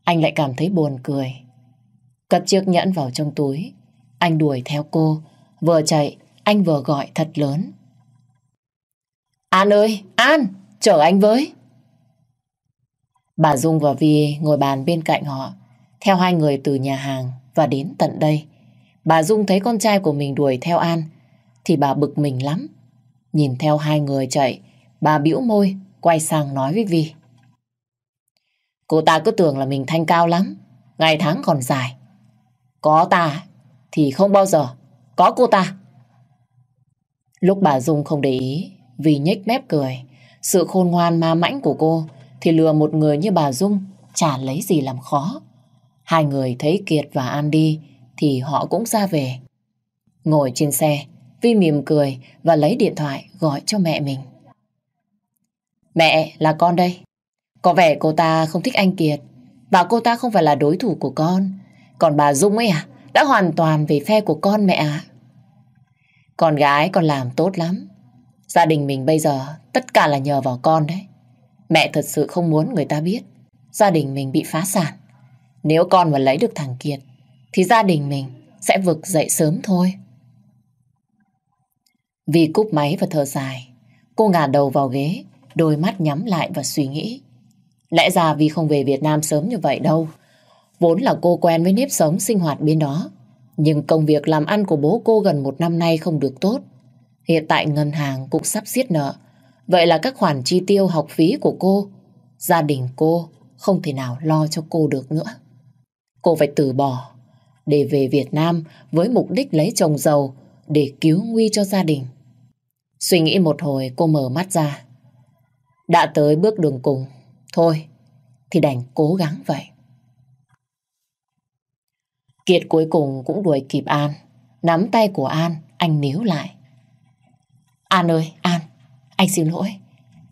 anh lại cảm thấy buồn cười. Cất chiếc nhẫn vào trong túi, anh đuổi theo cô, vừa chạy, anh vừa gọi thật lớn. An ơi, An, chở anh với. Bà Dung và Vi ngồi bàn bên cạnh họ, theo hai người từ nhà hàng và đến tận đây. Bà Dung thấy con trai của mình đuổi theo An, thì bà bực mình lắm. Nhìn theo hai người chạy, bà bĩu môi, quay sang nói với Vi. Cô ta cứ tưởng là mình thanh cao lắm, ngày tháng còn dài. Có ta thì không bao giờ có cô ta. Lúc bà Dung không để ý, vi nhếch mép cười, sự khôn ngoan ma mãnh của cô thì lừa một người như bà Dung chả lấy gì làm khó. Hai người thấy Kiệt và An đi thì họ cũng ra về. Ngồi trên xe, Vi mỉm cười và lấy điện thoại gọi cho mẹ mình. Mẹ, là con đây. Có vẻ cô ta không thích anh Kiệt và cô ta không phải là đối thủ của con. Còn bà Dung ấy à, đã hoàn toàn về phe của con mẹ à. Con gái con làm tốt lắm. Gia đình mình bây giờ tất cả là nhờ vào con đấy. Mẹ thật sự không muốn người ta biết gia đình mình bị phá sản. Nếu con mà lấy được thằng Kiệt thì gia đình mình sẽ vực dậy sớm thôi. Vì cúp máy và thở dài, cô ngả đầu vào ghế, đôi mắt nhắm lại và suy nghĩ. Lẽ ra vì không về Việt Nam sớm như vậy đâu. Vốn là cô quen với nếp sống sinh hoạt bên đó. Nhưng công việc làm ăn của bố cô gần một năm nay không được tốt. Hiện tại ngân hàng cũng sắp xiết nợ. Vậy là các khoản chi tiêu học phí của cô, gia đình cô không thể nào lo cho cô được nữa. Cô phải từ bỏ để về Việt Nam với mục đích lấy chồng giàu để cứu nguy cho gia đình. Suy nghĩ một hồi cô mở mắt ra. Đã tới bước đường cùng, thôi thì đành cố gắng vậy. Kiệt cuối cùng cũng đuổi kịp An. Nắm tay của An, anh níu lại. An ơi, An, anh xin lỗi.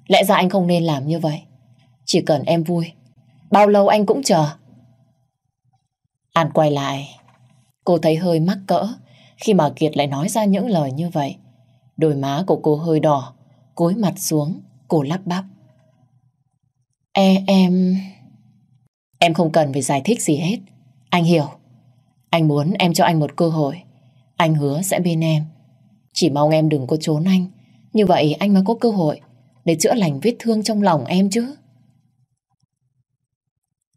Lẽ ra anh không nên làm như vậy. Chỉ cần em vui, bao lâu anh cũng chờ. An quay lại. Cô thấy hơi mắc cỡ khi mà Kiệt lại nói ra những lời như vậy. Đôi má của cô hơi đỏ, cúi mặt xuống, cô lắp bắp. E, em... Em không cần phải giải thích gì hết. Anh hiểu. Anh muốn em cho anh một cơ hội. Anh hứa sẽ bên em. Chỉ mong em đừng có trốn anh. Như vậy anh mới có cơ hội để chữa lành vết thương trong lòng em chứ.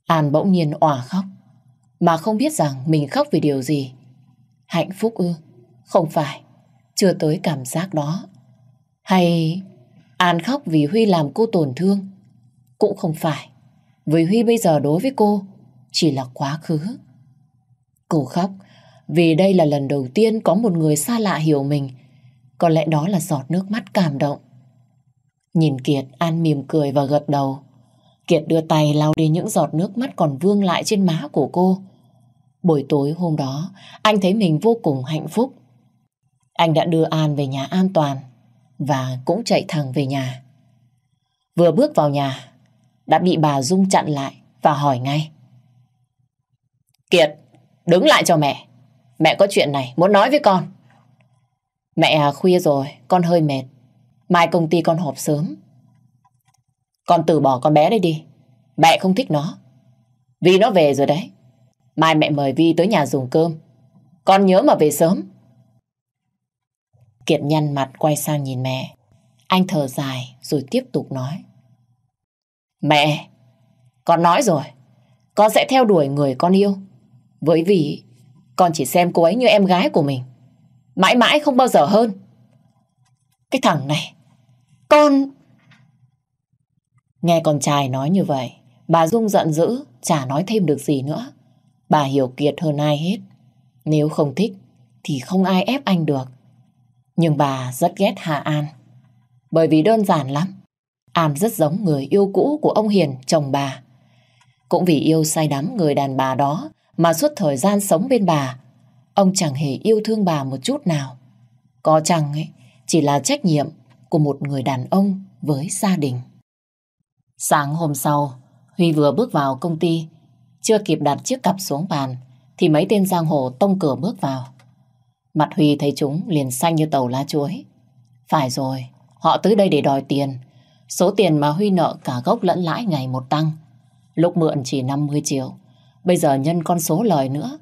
An bỗng nhiên òa khóc. Mà không biết rằng mình khóc vì điều gì. Hạnh phúc ư? Không phải. Chưa tới cảm giác đó. Hay An khóc vì Huy làm cô tổn thương? Cũng không phải. Vì Huy bây giờ đối với cô chỉ là quá khứ. Cô khóc vì đây là lần đầu tiên có một người xa lạ hiểu mình. Có lẽ đó là giọt nước mắt cảm động. Nhìn Kiệt, An mỉm cười và gật đầu. Kiệt đưa tay lau đi những giọt nước mắt còn vương lại trên má của cô. Buổi tối hôm đó, anh thấy mình vô cùng hạnh phúc. Anh đã đưa An về nhà an toàn và cũng chạy thẳng về nhà. Vừa bước vào nhà, đã bị bà Dung chặn lại và hỏi ngay. Kiệt, đứng lại cho mẹ. Mẹ có chuyện này muốn nói với con. Mẹ à, khuya rồi, con hơi mệt. Mai công ty con họp sớm. Con từ bỏ con bé đây đi. Mẹ không thích nó. Vi nó về rồi đấy. Mai mẹ mời Vi tới nhà dùng cơm. Con nhớ mà về sớm. Kiệt nhăn mặt quay sang nhìn mẹ. Anh thở dài rồi tiếp tục nói. Mẹ, con nói rồi. Con sẽ theo đuổi người con yêu. Với vì con chỉ xem cô ấy như em gái của mình. Mãi mãi không bao giờ hơn. Cái thằng này, con... Nghe con trai nói như vậy, bà Dung giận dữ, chả nói thêm được gì nữa. Bà hiểu Kiệt hơn ai hết. Nếu không thích, thì không ai ép anh được. Nhưng bà rất ghét Hà An. Bởi vì đơn giản lắm. An rất giống người yêu cũ của ông Hiền, chồng bà. Cũng vì yêu say đắm người đàn bà đó mà suốt thời gian sống bên bà, ông chẳng hề yêu thương bà một chút nào. Có chẳng ấy, chỉ là trách nhiệm của một người đàn ông với gia đình. Sáng hôm sau, Huy vừa bước vào công ty, chưa kịp đặt chiếc cặp xuống bàn, thì mấy tên giang hồ tông cửa bước vào. Mặt Huy thấy chúng liền xanh như tàu lá chuối. Phải rồi, họ tới đây để đòi tiền. Số tiền mà Huy nợ cả gốc lẫn lãi ngày một tăng. Lúc mượn chỉ 50 triệu, bây giờ nhân con số lời nữa.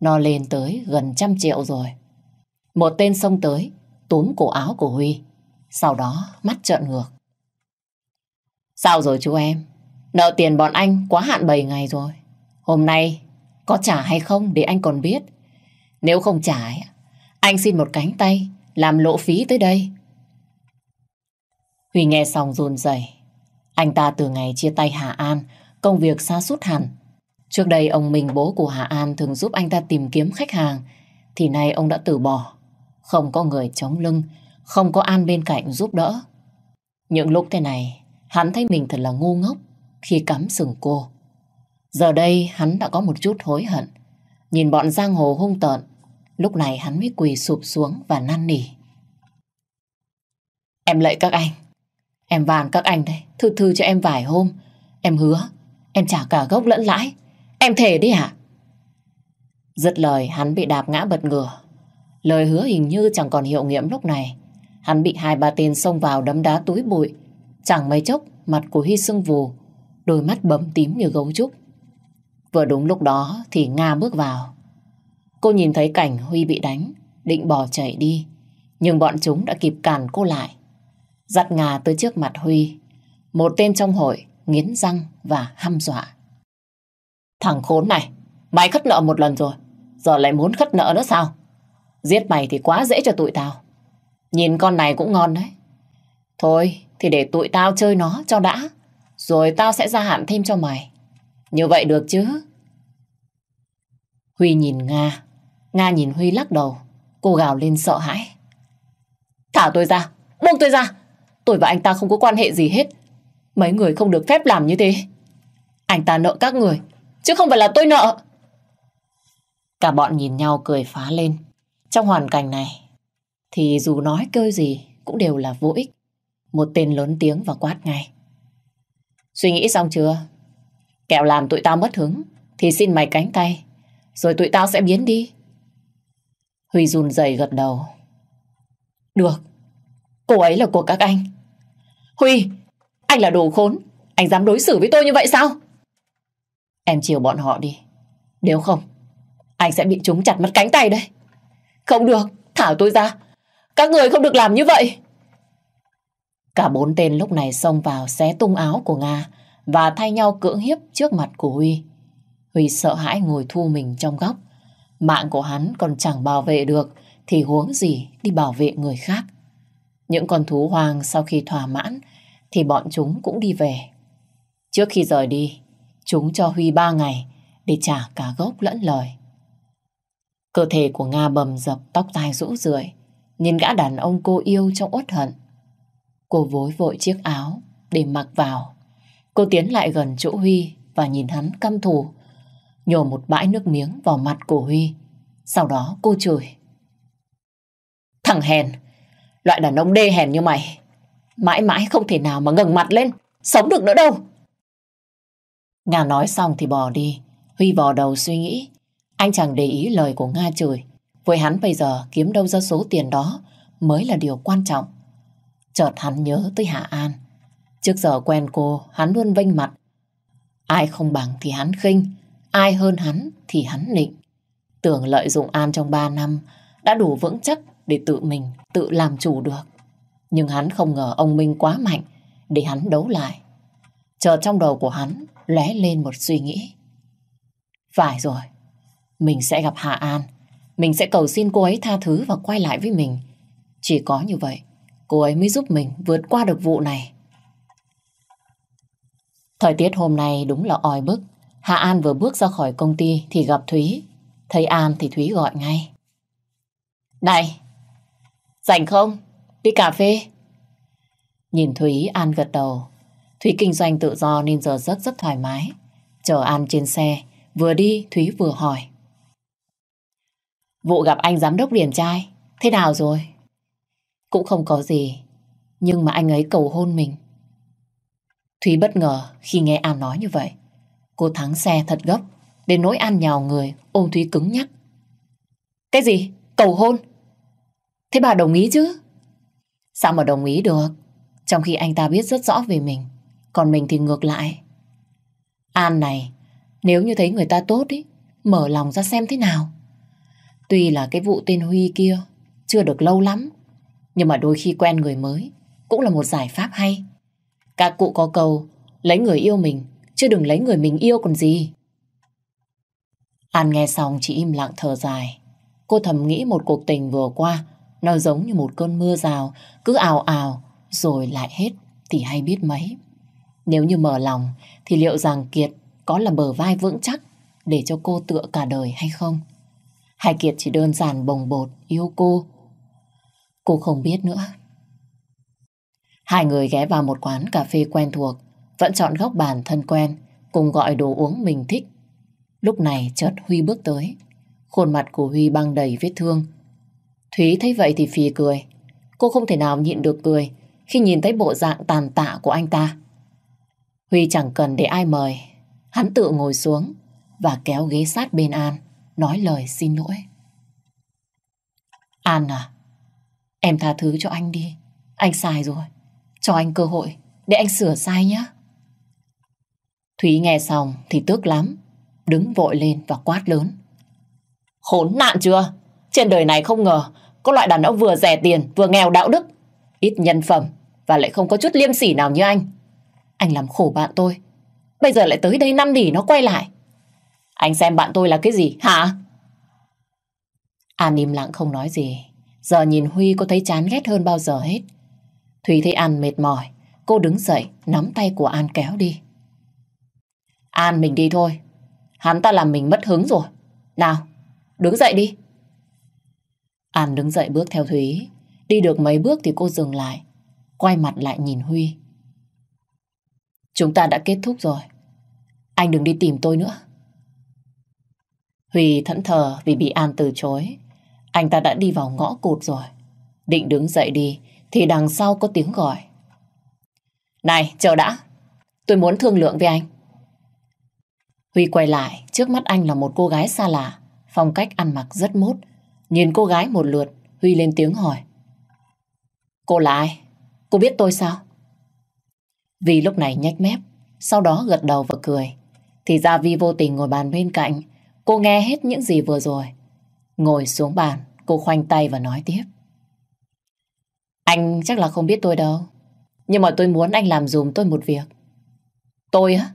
Nó lên tới gần trăm triệu rồi. Một tên xông tới, túm cổ áo của Huy. Sau đó mắt trợn ngược. Sao rồi chú em? Nợ tiền bọn anh quá hạn 7 ngày rồi. Hôm nay có trả hay không để anh còn biết. Nếu không trả, anh xin một cánh tay làm lộ phí tới đây. Huy nghe xong run rẩy. Anh ta từ ngày chia tay Hà An, công việc xa sút hẳn. Trước đây ông mình bố của Hà An thường giúp anh ta tìm kiếm khách hàng, thì nay ông đã từ bỏ. Không có người chống lưng, không có An bên cạnh giúp đỡ. Những lúc thế này, hắn thấy mình thật là ngu ngốc khi cắm sừng cô. Giờ đây hắn đã có một chút hối hận. Nhìn bọn giang hồ hung tợn, lúc này hắn mới quỳ sụp xuống và năn nỉ. Em lạy các anh, em vàng các anh đây, thư thư cho em vài hôm. Em hứa, em trả cả gốc lẫn lãi. Em thề đi hả? Dứt lời hắn bị đạp ngã bật ngửa. Lời hứa hình như chẳng còn hiệu nghiệm lúc này. Hắn bị hai ba tên xông vào đấm đá túi bụi. Chẳng mấy chốc, mặt của Huy sưng vù, đôi mắt bầm tím như gấu trúc. Vừa đúng lúc đó thì Nga bước vào. Cô nhìn thấy cảnh Huy bị đánh, định bỏ chạy đi. Nhưng bọn chúng đã kịp cản cô lại. Dắt Nga tới trước mặt Huy. Một tên trong hội nghiến răng và hăm dọa. Thằng khốn này, mày khất nợ một lần rồi, giờ lại muốn khất nợ nữa sao? Giết mày thì quá dễ cho tụi tao. Nhìn con này cũng ngon đấy. Thôi, thì để tụi tao chơi nó cho đã. Rồi tao sẽ gia hạn thêm cho mày. Như vậy được chứ? Huy nhìn Nga. Nga nhìn Huy lắc đầu. Cô gào lên sợ hãi. Thả tôi ra, buông tôi ra. Tôi và anh ta không có quan hệ gì hết. Mấy người không được phép làm như thế. Anh ta nợ các người, chứ không phải là tôi nợ. Cả bọn nhìn nhau cười phá lên. Trong hoàn cảnh này, thì dù nói kêu gì cũng đều là vô ích. Một tên lớn tiếng và quát ngay. Suy nghĩ xong chưa? Kẹo làm tụi tao mất hứng, thì xin mày cánh tay, rồi tụi tao sẽ biến đi. Huy run rẩy gật đầu. Được, cô ấy là của các anh. Huy, anh là đồ khốn, anh dám đối xử với tôi như vậy sao? Em chiều bọn họ đi. Nếu không, anh sẽ bị chúng chặt mất cánh tay đây. Không được, thả tôi ra. Các người không được làm như vậy. Cả bốn tên lúc này xông vào xé tung áo của Nga và thay nhau cưỡng hiếp trước mặt của Huy. Huy sợ hãi ngồi thu mình trong góc. Mạng của hắn còn chẳng bảo vệ được thì huống gì đi bảo vệ người khác. Những con thú hoang sau khi thỏa mãn thì bọn chúng cũng đi về. Trước khi rời đi, chúng cho Huy ba ngày để trả cả gốc lẫn lời. Cơ thể của Nga bầm dập tóc tai rũ rượi, nhìn gã đàn ông cô yêu trong uất hận. Cô vối vội chiếc áo để mặc vào. Cô tiến lại gần chỗ Huy và nhìn hắn căm thù, nhổ một bãi nước miếng vào mặt của Huy. Sau đó cô chửi. Thằng hèn, loại đàn ông đê hèn như mày, mãi mãi không thể nào mà ngẩng mặt lên, sống được nữa đâu. Nga nói xong thì bỏ đi, Huy vò đầu suy nghĩ. Anh chẳng để ý lời của Nga chửi. Với hắn bây giờ kiếm đâu ra số tiền đó mới là điều quan trọng. Chợt hắn nhớ tới Hạ An. Trước giờ quen cô, hắn luôn vênh mặt. Ai không bằng thì hắn khinh, ai hơn hắn thì hắn nịnh. Tưởng lợi dụng An trong 3 năm đã đủ vững chắc để tự mình tự làm chủ được. Nhưng hắn không ngờ ông Minh quá mạnh để hắn đấu lại. Chợt trong đầu của hắn lóe lên một suy nghĩ. Phải rồi, mình sẽ gặp Hạ An. Mình sẽ cầu xin cô ấy tha thứ và quay lại với mình. Chỉ có như vậy, cô ấy mới giúp mình vượt qua được vụ này. Thời tiết hôm nay đúng là oi bức. Hạ An vừa bước ra khỏi công ty thì gặp Thúy. Thấy An thì Thúy gọi ngay. Này, rảnh không? Đi cà phê. Nhìn Thúy, An gật đầu. Thúy kinh doanh tự do nên giờ rất rất thoải mái. Chờ An trên xe, vừa đi Thúy vừa hỏi. Vụ gặp anh giám đốc điển trai, thế nào rồi? Cũng không có gì, nhưng mà anh ấy cầu hôn mình. Thúy bất ngờ khi nghe An nói như vậy. Cô thắng xe thật gấp, đến nỗi An nhào người, ôm Thúy cứng nhắc. Cái gì? Cầu hôn? Thế bà đồng ý chứ? Sao mà đồng ý được? Trong khi anh ta biết rất rõ về mình, còn mình thì ngược lại. An này, nếu như thấy người ta tốt ý, mở lòng ra xem thế nào. Tuy là cái vụ tên Huy kia chưa được lâu lắm, nhưng mà đôi khi quen người mới cũng là một giải pháp hay. Các cụ có câu, lấy người yêu mình, chứ đừng lấy người mình yêu còn gì. An nghe xong chỉ im lặng thở dài. Cô thầm nghĩ một cuộc tình vừa qua, nó giống như một cơn mưa rào, cứ ào ào, rồi lại hết thì hay biết mấy. Nếu như mở lòng, thì liệu rằng Kiệt có là bờ vai vững chắc để cho cô tựa cả đời hay không? Hay Kiệt chỉ đơn giản bồng bột yêu cô? Cô không biết nữa. Hai người ghé vào một quán cà phê quen thuộc, vẫn chọn góc bàn thân quen, cùng gọi đồ uống mình thích. Lúc này chợt Huy bước tới. Khuôn mặt của Huy băng đầy vết thương. Thúy thấy vậy thì phì cười. Cô không thể nào nhịn được cười khi nhìn thấy bộ dạng tàn tạ của anh ta. Huy chẳng cần để ai mời. Hắn tự ngồi xuống và kéo ghế sát bên An, nói lời xin lỗi. An à, em tha thứ cho anh đi. Anh sai rồi. Cho anh cơ hội để anh sửa sai nhé. Thúy nghe xong thì tức lắm, đứng vội lên và quát lớn. Khốn nạn chưa? Trên đời này không ngờ có loại đàn ông vừa rẻ tiền vừa nghèo đạo đức, ít nhân phẩm và lại không có chút liêm sỉ nào như anh. Anh làm khổ bạn tôi, bây giờ lại tới đây năn nỉ nó quay lại. Anh xem bạn tôi là cái gì hả? An im lặng không nói gì. Giờ nhìn Huy có thấy chán ghét hơn bao giờ hết. Thúy thấy An mệt mỏi, Cô đứng dậy, nắm tay của An kéo đi. An mình đi thôi. Hắn ta làm mình mất hứng rồi. Nào, đứng dậy đi. An đứng dậy bước theo Thúy. Đi được mấy bước thì cô dừng lại. Quay mặt lại nhìn Huy. Chúng ta đã kết thúc rồi. Anh đừng đi tìm tôi nữa. Huy thẫn thờ vì bị An từ chối. Anh ta đã đi vào ngõ cụt rồi. Định đứng dậy đi thì đằng sau có tiếng gọi. Này, chờ đã. Tôi muốn thương lượng với anh. Huy quay lại, trước mắt anh là một cô gái xa lạ, phong cách ăn mặc rất mốt. Nhìn cô gái một lượt, Huy lên tiếng hỏi. Cô là ai? Cô biết tôi sao? Vì lúc này nhách mép, sau đó gật đầu và cười. Thì ra Vi vô tình ngồi bàn bên cạnh, cô nghe hết những gì vừa rồi. Ngồi xuống bàn, cô khoanh tay và nói tiếp. Anh chắc là không biết tôi đâu. Nhưng mà tôi muốn anh làm dùm tôi một việc. Tôi á?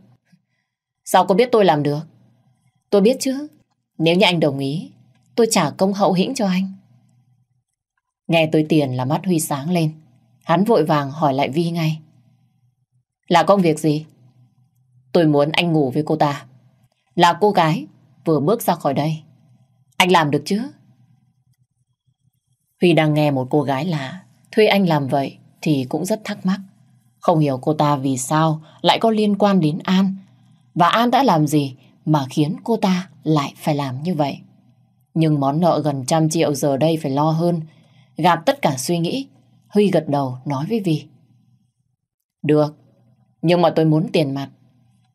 Sao cô biết tôi làm được? Tôi biết chứ. Nếu như anh đồng ý, tôi trả công hậu hĩnh cho anh. Nghe tôi tiền là mắt Huy sáng lên. Hắn vội vàng hỏi lại Vi ngay. Là công việc gì? Tôi muốn anh ngủ với cô ta. Là cô gái vừa bước ra khỏi đây. Anh làm được chứ? Huy đang nghe một cô gái lạ thuê anh làm vậy thì cũng rất thắc mắc. Không hiểu cô ta vì sao lại có liên quan đến An và An đã làm gì mà khiến cô ta lại phải làm như vậy. Nhưng món nợ gần trăm triệu giờ đây phải lo hơn. Gạt tất cả suy nghĩ, Huy gật đầu nói với Vi. Được, nhưng mà tôi muốn tiền mặt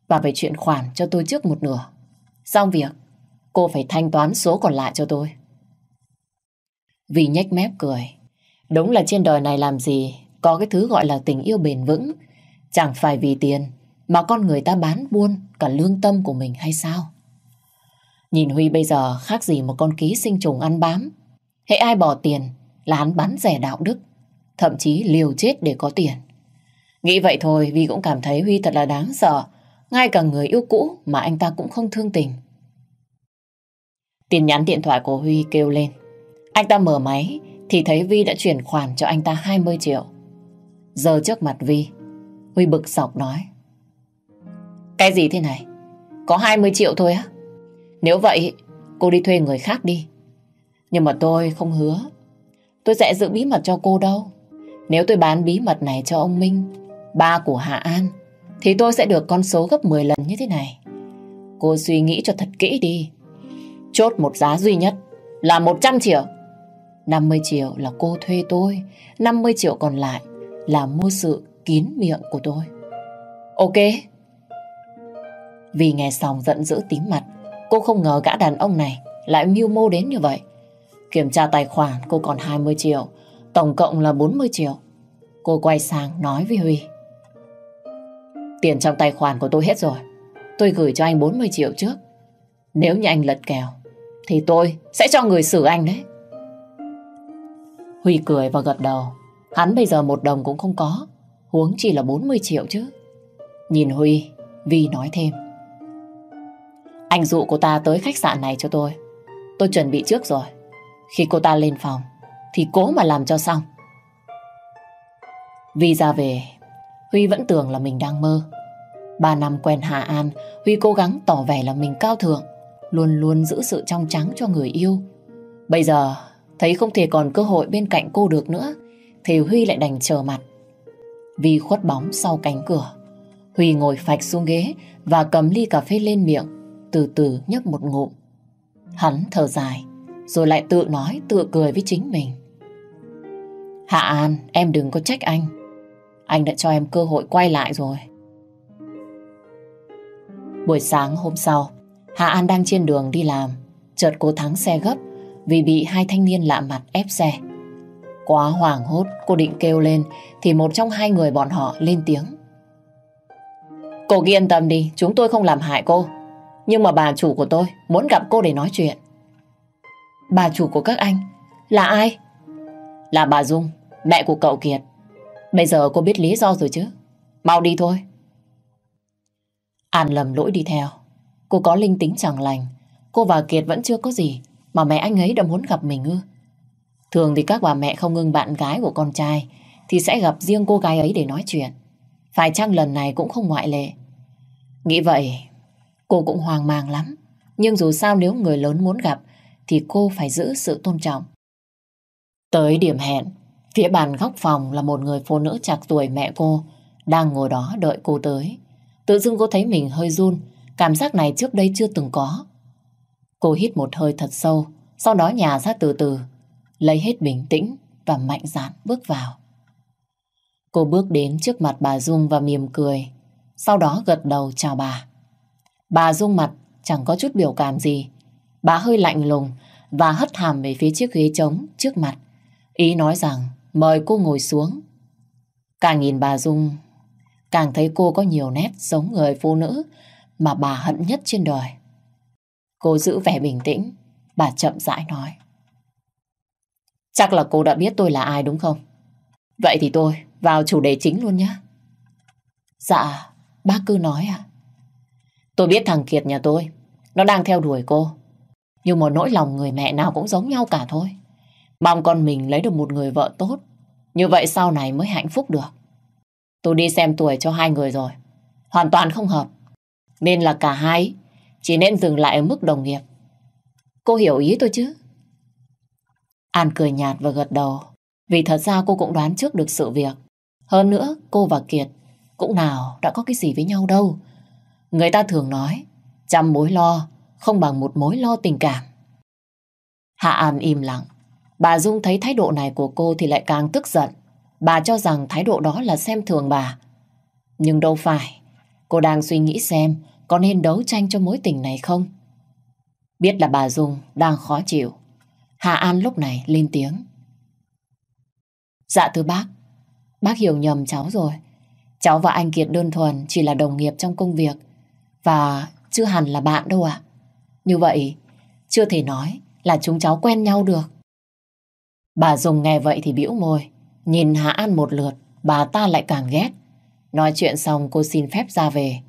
và về chuyện khoản cho tôi trước một nửa. Xong việc, cô phải thanh toán số còn lại cho tôi. vì nhếch mép cười. Đúng là trên đời này làm gì có cái thứ gọi là tình yêu bền vững. Chẳng phải vì tiền mà con người ta bán buôn cả lương tâm của mình hay sao? Nhìn Huy bây giờ khác gì một con ký sinh trùng ăn bám. Hệ ai bỏ tiền là hắn bán rẻ đạo đức, thậm chí liều chết để có tiền. Nghĩ vậy thôi Vi cũng cảm thấy Huy thật là đáng sợ, ngay cả người yêu cũ mà anh ta cũng không thương tình. Tin nhắn điện thoại của Huy kêu lên. Anh ta mở máy thì thấy Vi đã chuyển khoản cho anh ta 20 triệu. Giờ trước mặt Vi, Huy bực sọc nói. Cái gì thế này? Có 20 triệu thôi á? Nếu vậy, cô đi thuê người khác đi. Nhưng mà tôi không hứa. Tôi sẽ giữ bí mật cho cô đâu. Nếu tôi bán bí mật này cho ông Minh, ba của Hạ An, thì tôi sẽ được con số gấp 10 lần như thế này. Cô suy nghĩ cho thật kỹ đi. Chốt một giá duy nhất là 100 triệu. 50 triệu là cô thuê tôi, 50 triệu còn lại là mua sự kín miệng của tôi. Ok. Vì nghe xong giận dữ tím mặt, cô không ngờ gã đàn ông này lại mưu mô đến như vậy. Kiểm tra tài khoản cô còn 20 triệu, tổng cộng là 40 triệu. Cô quay sang nói với Huy. Tiền trong tài khoản của tôi hết rồi. Tôi gửi cho anh 40 triệu trước. Nếu như anh lật kèo, thì tôi sẽ cho người xử anh đấy. Huy cười và gật đầu. Hắn bây giờ một đồng cũng không có. Huống chỉ là 40 triệu chứ. Nhìn Huy, Vi nói thêm. Anh dụ cô ta tới khách sạn này cho tôi. Tôi chuẩn bị trước rồi. Khi cô ta lên phòng, thì cố mà làm cho xong. Vi ra về, Huy vẫn tưởng là mình đang mơ. Ba năm quen Hà An, Huy cố gắng tỏ vẻ là mình cao thượng, luôn luôn giữ sự trong trắng cho người yêu. Bây giờ Thấy không thể còn cơ hội bên cạnh cô được nữa Thì Huy lại đành chờ mặt. Vì khuất bóng sau cánh cửa. Huy ngồi phạch xuống ghế Và cầm ly cà phê lên miệng Từ từ nhấp một ngụm. Hắn thở dài Rồi lại tự nói tự cười với chính mình. Hạ An Em đừng có trách anh. Anh đã cho em cơ hội quay lại rồi Buổi sáng hôm sau Hạ An đang trên đường đi làm Chợt cô thắng xe gấp vì bị hai thanh niên lạ mặt ép xe. Quá hoảng hốt, cô định kêu lên thì một trong hai người bọn họ lên tiếng. Cô yên tâm đi, chúng tôi không làm hại cô. Nhưng mà bà chủ của tôi muốn gặp cô để nói chuyện. Bà chủ của các anh là ai? Là bà Dung, mẹ của cậu Kiệt. Bây giờ cô biết lý do rồi chứ. Mau đi thôi. An lầm lỗi đi theo. Cô có linh tính chẳng lành. Cô và Kiệt vẫn chưa có gì mà mẹ anh ấy đã muốn gặp mình ư? Thường thì các bà mẹ không ngưng bạn gái của con trai thì sẽ gặp riêng cô gái ấy để nói chuyện. Phải chăng lần này cũng không ngoại lệ. Nghĩ vậy, cô cũng hoang mang lắm. Nhưng dù sao nếu người lớn muốn gặp thì cô phải giữ sự tôn trọng. Tới điểm hẹn, phía bàn góc phòng là một người phụ nữ chạc tuổi mẹ cô đang ngồi đó đợi cô tới. Tự dưng cô thấy mình hơi run, cảm giác này trước đây chưa từng có. Cô hít một hơi thật sâu, sau đó nhả ra từ từ, lấy hết bình tĩnh và mạnh dạn bước vào. Cô bước đến trước mặt bà Dung và mỉm cười, sau đó gật đầu chào bà. Bà Dung mặt chẳng có chút biểu cảm gì, bà hơi lạnh lùng và hất hàm về phía chiếc ghế trống trước mặt. Ý nói rằng mời cô ngồi xuống. Càng nhìn bà Dung, càng thấy cô có nhiều nét giống người phụ nữ mà bà hận nhất trên đời. Cô giữ vẻ bình tĩnh, bà chậm rãi nói. Chắc là cô đã biết tôi là ai đúng không? Vậy thì tôi vào chủ đề chính luôn nhé. Dạ, bác cứ nói à. Tôi biết thằng Kiệt nhà tôi, nó đang theo đuổi cô. Nhưng một nỗi lòng người mẹ nào cũng giống nhau cả thôi. Mong con mình lấy được một người vợ tốt. Như vậy sau này mới hạnh phúc được. Tôi đi xem tuổi cho hai người rồi. Hoàn toàn không hợp. Nên là cả hai chỉ nên dừng lại ở mức đồng nghiệp. Cô hiểu ý tôi chứ? An cười nhạt và gật đầu. Vì thật ra cô cũng đoán trước được sự việc. Hơn nữa, cô và Kiệt cũng nào đã có cái gì với nhau đâu. Người ta thường nói, trăm mối lo không bằng một mối lo tình cảm. Hạ An im lặng. Bà Dung thấy thái độ này của cô thì lại càng tức giận. Bà cho rằng thái độ đó là xem thường bà. Nhưng đâu phải. Cô đang suy nghĩ xem có nên đấu tranh cho mối tình này không. Biết là bà Dung đang khó chịu. Hà An lúc này lên tiếng. Dạ thưa bác, bác hiểu nhầm cháu rồi. Cháu và anh Kiệt đơn thuần chỉ là đồng nghiệp trong công việc và chưa hẳn là bạn đâu ạ. Như vậy, chưa thể nói là chúng cháu quen nhau được. Bà Dung nghe vậy thì bĩu môi, nhìn Hạ An một lượt, bà ta lại càng ghét. Nói chuyện xong cô xin phép ra về.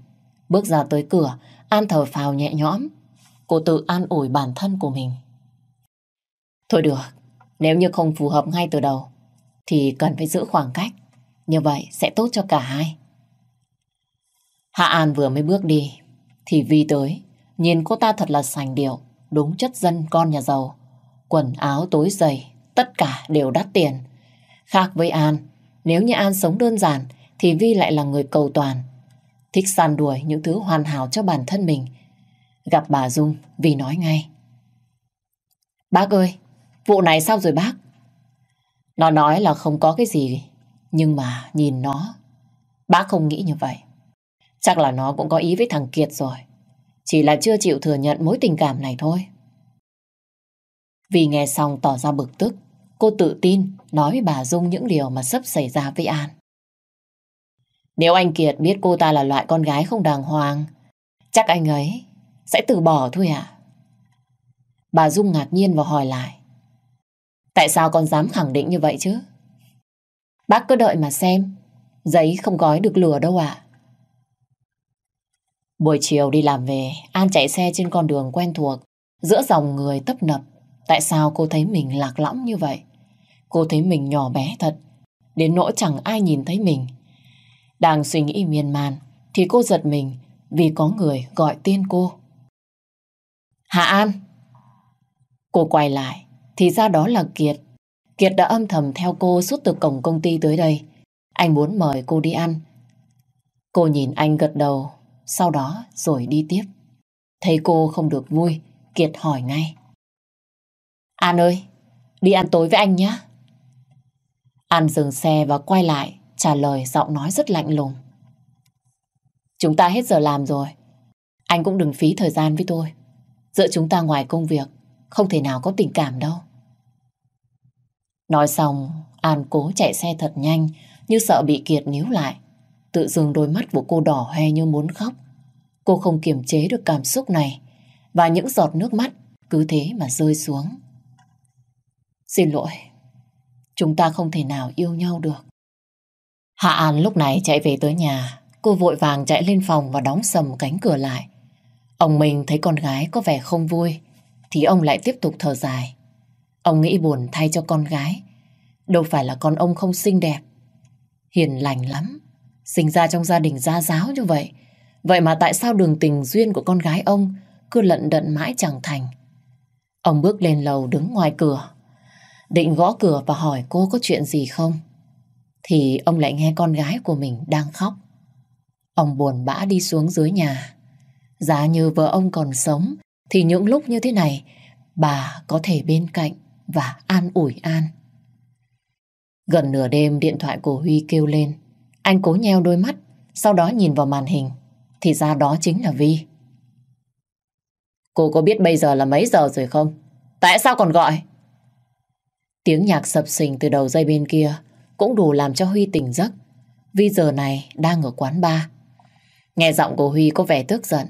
Bước ra tới cửa, An thở phào nhẹ nhõm. Cô tự an ủi bản thân của mình. Thôi được, nếu như không phù hợp ngay từ đầu, thì cần phải giữ khoảng cách. Như vậy sẽ tốt cho cả hai. Hạ An vừa mới bước đi, thì Vi tới, nhìn cô ta thật là sành điệu, đúng chất dân con nhà giàu. Quần áo tối dày, tất cả đều đắt tiền. Khác với An, nếu như An sống đơn giản, thì Vi lại là người cầu toàn, thích săn đuổi những thứ hoàn hảo cho bản thân mình. Gặp bà Dung, Vi nói ngay. Bác ơi, vụ này sao rồi bác? Nó nói là không có cái gì, nhưng mà nhìn nó, bác không nghĩ như vậy. Chắc là nó cũng có ý với thằng Kiệt rồi. Chỉ là chưa chịu thừa nhận mối tình cảm này thôi. Vì nghe xong tỏ ra bực tức, cô tự tin nói với bà Dung những điều mà sắp xảy ra với An. Nếu anh Kiệt biết cô ta là loại con gái không đàng hoàng, chắc anh ấy sẽ từ bỏ thôi ạ. Bà Dung ngạc nhiên và hỏi lại. Tại sao con dám khẳng định như vậy chứ? Bác cứ đợi mà xem, giấy không gói được lửa đâu ạ. Buổi chiều đi làm về, An chạy xe trên con đường quen thuộc, giữa dòng người tấp nập. Tại sao cô thấy mình lạc lõng như vậy? Cô thấy mình nhỏ bé thật, đến nỗi chẳng ai nhìn thấy mình. Đang suy nghĩ miên man, thì cô giật mình vì có người gọi tên cô. Hạ An! Cô quay lại, thì ra đó là Kiệt. Kiệt đã âm thầm theo cô suốt từ cổng công ty tới đây. Anh muốn mời cô đi ăn. Cô nhìn anh gật đầu, sau đó rồi đi tiếp. Thấy cô không được vui, Kiệt hỏi ngay. An ơi, đi ăn tối với anh nhé. An dừng xe và quay lại, trả lời giọng nói rất lạnh lùng. Chúng ta hết giờ làm rồi. Anh cũng đừng phí thời gian với tôi. Giữa chúng ta ngoài công việc, không thể nào có tình cảm đâu. Nói xong, An cố chạy xe thật nhanh, như sợ bị Kiệt níu lại. Tự dưng đôi mắt của cô đỏ hoe như muốn khóc. Cô không kiềm chế được cảm xúc này, và những giọt nước mắt cứ thế mà rơi xuống. Xin lỗi, chúng ta không thể nào yêu nhau được. Hạ An lúc này chạy về tới nhà, cô vội vàng chạy lên phòng và đóng sầm cánh cửa lại. Ông mình thấy con gái có vẻ không vui, thì ông lại tiếp tục thở dài. Ông nghĩ buồn thay cho con gái. Đâu phải là con ông không xinh đẹp. Hiền lành lắm. Sinh ra trong gia đình gia giáo như vậy. Vậy mà tại sao đường tình duyên của con gái ông cứ lận đận mãi chẳng thành? Ông bước lên lầu đứng ngoài cửa. Định gõ cửa và hỏi cô có chuyện gì không? Thì ông lại nghe con gái của mình đang khóc. Ông buồn bã đi xuống dưới nhà. Giá như vợ ông còn sống thì những lúc như thế này bà có thể bên cạnh và an ủi An. Gần nửa đêm điện thoại của Huy kêu lên. Anh cố nheo đôi mắt, sau đó nhìn vào màn hình. Thì ra đó chính là Vi. Cô có biết bây giờ là mấy giờ rồi không? Tại sao còn gọi? Tiếng nhạc sập sình từ đầu dây bên kia cũng đủ làm cho Huy tỉnh giấc. Vi giờ này đang ở quán bar. Nghe giọng của Huy có vẻ tức giận.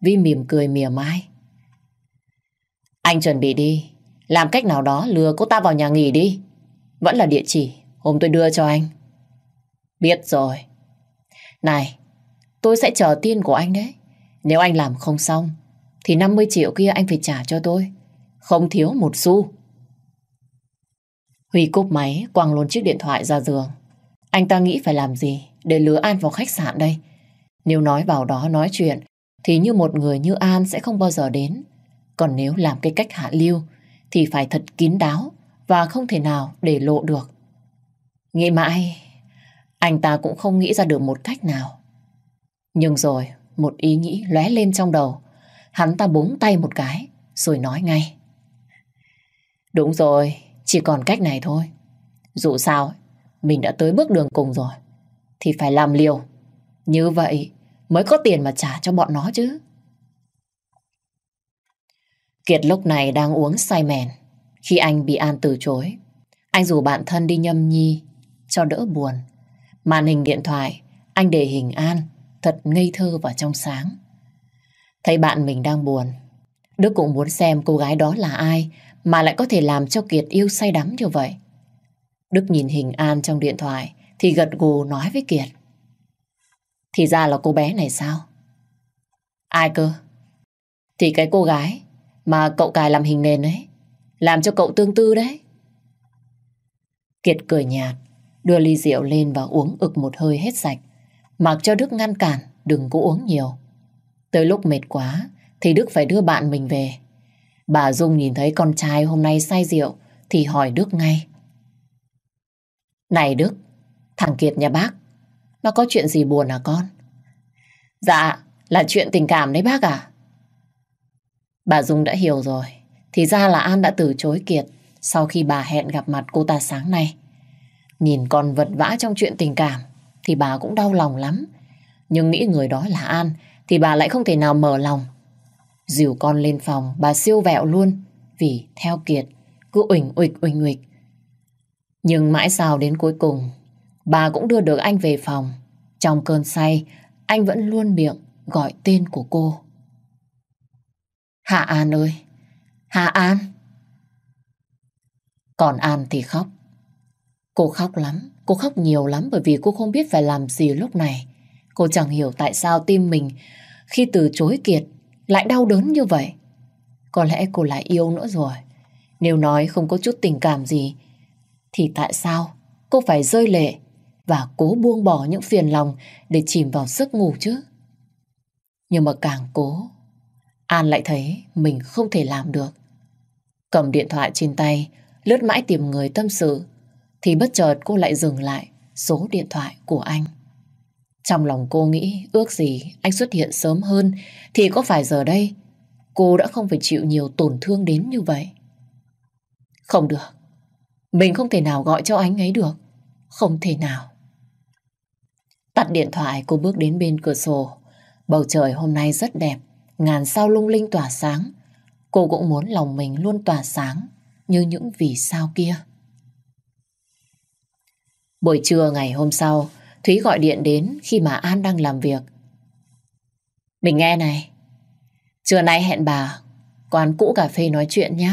Vi mỉm cười mỉa mai. Anh chuẩn bị đi. Làm cách nào đó lừa cô ta vào nhà nghỉ đi. Vẫn là địa chỉ hôm tôi đưa cho anh. Biết rồi. Này, tôi sẽ chờ tin của anh đấy. Nếu anh làm không xong, thì 50 triệu kia anh phải trả cho tôi. Không thiếu một xu. Huy cúp máy, quăng luôn chiếc điện thoại ra giường. Anh ta nghĩ phải làm gì để lừa An vào khách sạn đây? Nếu nói vào đó nói chuyện, thì như một người như An sẽ không bao giờ đến. Còn nếu làm cái cách hạ lưu, thì phải thật kín đáo và không thể nào để lộ được. Nghĩ mãi, anh ta cũng không nghĩ ra được một cách nào. Nhưng rồi, một ý nghĩ lóe lên trong đầu. Hắn ta búng tay một cái, rồi nói ngay. Đúng rồi, chỉ còn cách này thôi. Dù sao, mình đã tới bước đường cùng rồi. Thì phải làm liều. Như vậy mới có tiền mà trả cho bọn nó chứ. Kiệt lúc này đang uống say mèn. Khi anh bị An từ chối, anh rủ bạn thân đi nhâm nhi cho đỡ buồn. Màn hình điện thoại, anh để hình An thật ngây thơ và trong sáng. Thấy bạn mình đang buồn, Đức cũng muốn xem cô gái đó là ai mà lại có thể làm cho Kiệt yêu say đắm như vậy. Đức nhìn hình An trong điện thoại thì gật gù nói với Kiệt. Thì ra là cô bé này sao? Ai cơ? Thì cái cô gái mà cậu cài làm hình nền ấy, làm cho cậu tương tư đấy. Kiệt cười nhạt, đưa ly rượu lên và uống ực một hơi hết sạch. Mặc cho Đức ngăn cản, đừng có uống nhiều. Tới lúc mệt quá, thì Đức phải đưa bạn mình về. Bà Dung nhìn thấy con trai hôm nay say rượu, thì hỏi Đức ngay. Này Đức, thằng Kiệt nhà bác, nó có chuyện gì buồn à con? Dạ, là chuyện tình cảm đấy bác à? Bà Dung đã hiểu rồi. Thì ra là An đã từ chối Kiệt sau khi bà hẹn gặp mặt cô ta sáng nay. Nhìn con vật vã trong chuyện tình cảm thì bà cũng đau lòng lắm. Nhưng nghĩ người đó là An thì bà lại không thể nào mở lòng. Dìu con lên phòng bà siêu vẹo luôn vì theo Kiệt cứ uỳnh uịch uỳnh uịch. Nhưng mãi sao đến cuối cùng bà cũng đưa được anh về phòng. Trong cơn say anh vẫn luôn miệng gọi tên của cô. Hạ An ơi! Hạ An! Còn An thì khóc. Cô khóc lắm, cô khóc nhiều lắm bởi vì cô không biết phải làm gì lúc này. Cô chẳng hiểu tại sao tim mình khi từ chối Kiệt lại đau đớn như vậy. Có lẽ cô lại yêu nữa rồi. Nếu nói không có chút tình cảm gì, thì tại sao cô phải rơi lệ và cố buông bỏ những phiền lòng để chìm vào giấc ngủ chứ? Nhưng mà càng cố, An lại thấy mình không thể làm được. Cầm điện thoại trên tay, lướt mãi tìm người tâm sự, thì bất chợt cô lại dừng lại số điện thoại của anh. Trong lòng cô nghĩ ước gì anh xuất hiện sớm hơn thì có phải giờ đây cô đã không phải chịu nhiều tổn thương đến như vậy. Không được. Mình không thể nào gọi cho anh ấy được. Không thể nào. Tắt điện thoại cô bước đến bên cửa sổ. Bầu trời hôm nay rất đẹp. Ngàn sao lung linh tỏa sáng. Cô cũng muốn lòng mình luôn tỏa sáng như những vì sao kia. Buổi trưa ngày hôm sau, Thúy gọi điện đến khi mà An đang làm việc. Mình nghe này, trưa nay hẹn bà quán cũ cà phê nói chuyện nhé.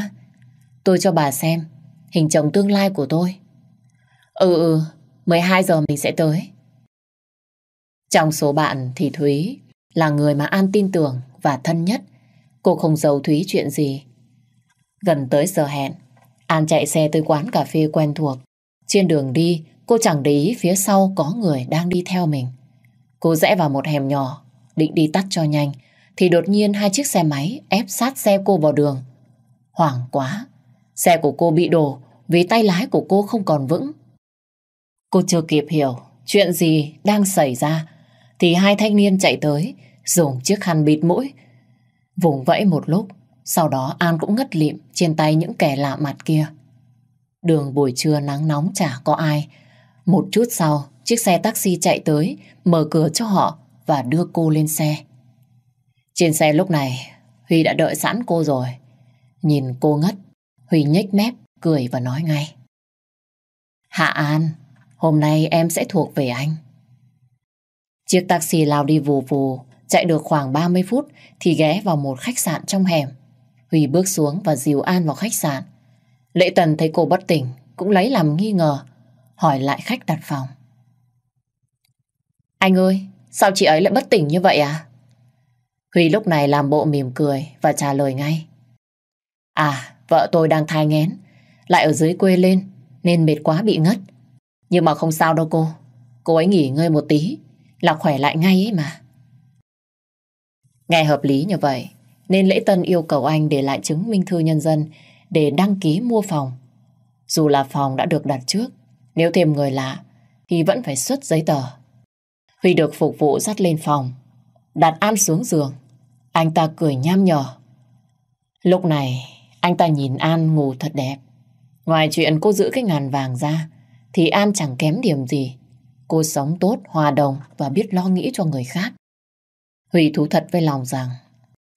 Tôi cho bà xem hình chồng tương lai của tôi. Ừ ừ, 12 giờ mình sẽ tới. Trong số bạn thì Thúy là người mà An tin tưởng và thân nhất. Cô không giấu Thúy chuyện gì. Gần tới giờ hẹn, An chạy xe tới quán cà phê quen thuộc. Trên đường đi, cô chẳng để ý phía sau có người đang đi theo mình. Cô rẽ vào một hẻm nhỏ, định đi tắt cho nhanh, thì đột nhiên hai chiếc xe máy ép sát xe cô vào đường. Hoảng quá, xe của cô bị đổ vì tay lái của cô không còn vững. Cô chưa kịp hiểu chuyện gì đang xảy ra, thì hai thanh niên chạy tới, dùng chiếc khăn bịt mũi. Vùng vẫy một lúc, sau đó An cũng ngất lịm trên tay những kẻ lạ mặt kia. Đường buổi trưa nắng nóng chả có ai. Một chút sau, chiếc xe taxi chạy tới, mở cửa cho họ và đưa cô lên xe. Trên xe lúc này, Huy đã đợi sẵn cô rồi. Nhìn cô ngất, Huy nhếch mép, cười và nói ngay. Hạ An, hôm nay em sẽ thuộc về anh. Chiếc taxi lao đi vù vù, chạy được khoảng 30 phút thì ghé vào một khách sạn trong hẻm. Huy bước xuống và dìu An vào khách sạn. Lễ Tần thấy cô bất tỉnh, cũng lấy làm nghi ngờ, hỏi lại khách đặt phòng. Anh ơi, sao chị ấy lại bất tỉnh như vậy à? Huy lúc này làm bộ mỉm cười và trả lời ngay. À, vợ tôi đang thai nghén, lại ở dưới quê lên, nên mệt quá bị ngất. Nhưng mà không sao đâu cô, cô ấy nghỉ ngơi một tí, là khỏe lại ngay ấy mà. Nghe hợp lý như vậy, nên lễ tân yêu cầu anh để lại chứng minh thư nhân dân để đăng ký mua phòng. Dù là phòng đã được đặt trước, nếu thêm người lạ thì vẫn phải xuất giấy tờ. Huy được phục vụ dắt lên phòng, đặt An xuống giường. Anh ta cười nham nhở. Lúc này, anh ta nhìn An ngủ thật đẹp. Ngoài chuyện cô giữ cái ngàn vàng ra, thì An chẳng kém điểm gì. Cô sống tốt, hòa đồng và biết lo nghĩ cho người khác. Huy thú thật với lòng rằng,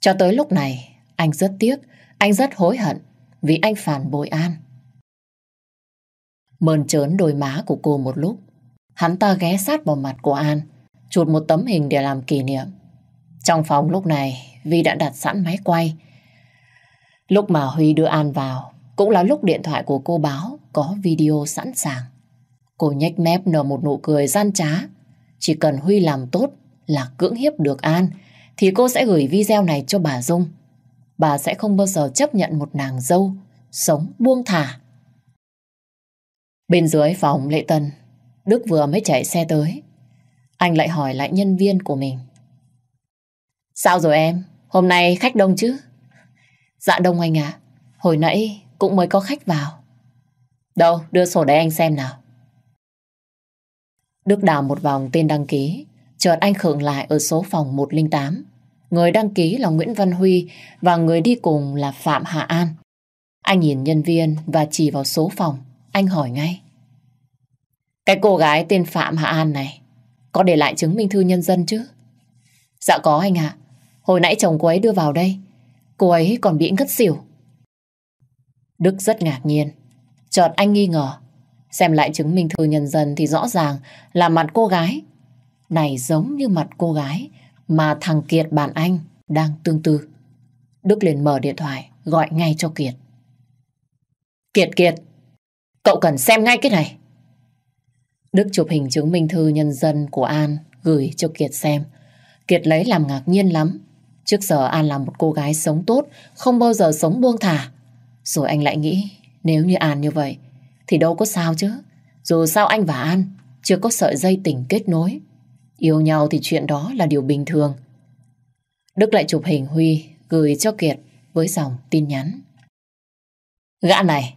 cho tới lúc này, anh rất tiếc, anh rất hối hận vì anh phản bội An. Mơn trớn đôi má của cô một lúc, hắn ta ghé sát vào mặt của An, chụp một tấm hình để làm kỷ niệm. Trong phòng lúc này, Vi đã đặt sẵn máy quay. Lúc mà Huy đưa An vào, cũng là lúc điện thoại của cô báo có video sẵn sàng. Cô nhếch mép nở một nụ cười gian trá. Chỉ cần Huy làm tốt là cưỡng hiếp được An, thì cô sẽ gửi video này cho bà Dung. Bà sẽ không bao giờ chấp nhận một nàng dâu sống buông thả. Bên dưới phòng lệ tân, Đức vừa mới chạy xe tới. Anh lại hỏi lại nhân viên của mình. Sao rồi em? Hôm nay khách đông chứ? Dạ đông anh ạ. Hồi nãy cũng mới có khách vào. Đâu, đưa sổ đấy anh xem nào. Đức đào một vòng tên đăng ký, chợt anh khựng lại ở số phòng 108. Người đăng ký là Nguyễn Văn Huy và người đi cùng là Phạm Hạ An. Anh nhìn nhân viên và chỉ vào số phòng, anh hỏi ngay. Cái cô gái tên Phạm Hạ An này có để lại chứng minh thư nhân dân chứ? Dạ có anh ạ. Hồi nãy chồng cô ấy đưa vào đây. Cô ấy còn bị ngất xỉu. Đức rất ngạc nhiên. Chợt anh nghi ngờ. Xem lại chứng minh thư nhân dân thì rõ ràng là mặt cô gái. Này giống như mặt cô gái mà thằng Kiệt bạn anh đang tương tư. Đức liền mở điện thoại gọi ngay cho Kiệt. Kiệt Kiệt, cậu cần xem ngay cái này. Đức chụp hình chứng minh thư nhân dân của An gửi cho Kiệt xem. Kiệt lấy làm ngạc nhiên lắm. Trước giờ An là một cô gái sống tốt, không bao giờ sống buông thả. Rồi anh lại nghĩ, nếu như An như vậy, thì đâu có sao chứ. Dù sao anh và An chưa có sợi dây tình kết nối. Yêu nhau thì chuyện đó là điều bình thường. Đức lại chụp hình Huy gửi cho Kiệt với dòng tin nhắn. Gã này,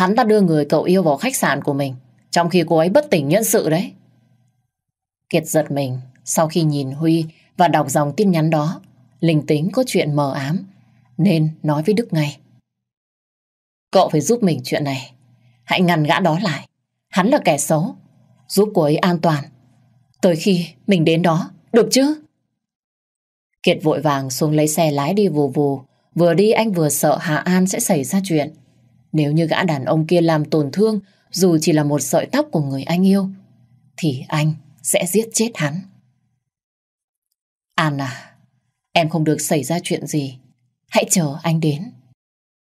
hắn ta đưa người cậu yêu vào khách sạn của mình, trong khi cô ấy bất tỉnh nhân sự đấy. Kiệt giật mình sau khi nhìn Huy và đọc dòng tin nhắn đó, linh tính có chuyện mờ ám, nên nói với Đức ngay. Cậu phải giúp mình chuyện này. Hãy ngăn gã đó lại. Hắn là kẻ xấu. Giúp cô ấy an toàn. Tới khi mình đến đó, được chứ? Kiệt vội vàng xuống lấy xe lái đi vù vù. Vừa đi anh vừa sợ Hà An sẽ xảy ra chuyện. Nếu như gã đàn ông kia làm tổn thương dù chỉ là một sợi tóc của người anh yêu thì anh sẽ giết chết hắn. An à, em không được xảy ra chuyện gì. Hãy chờ anh đến.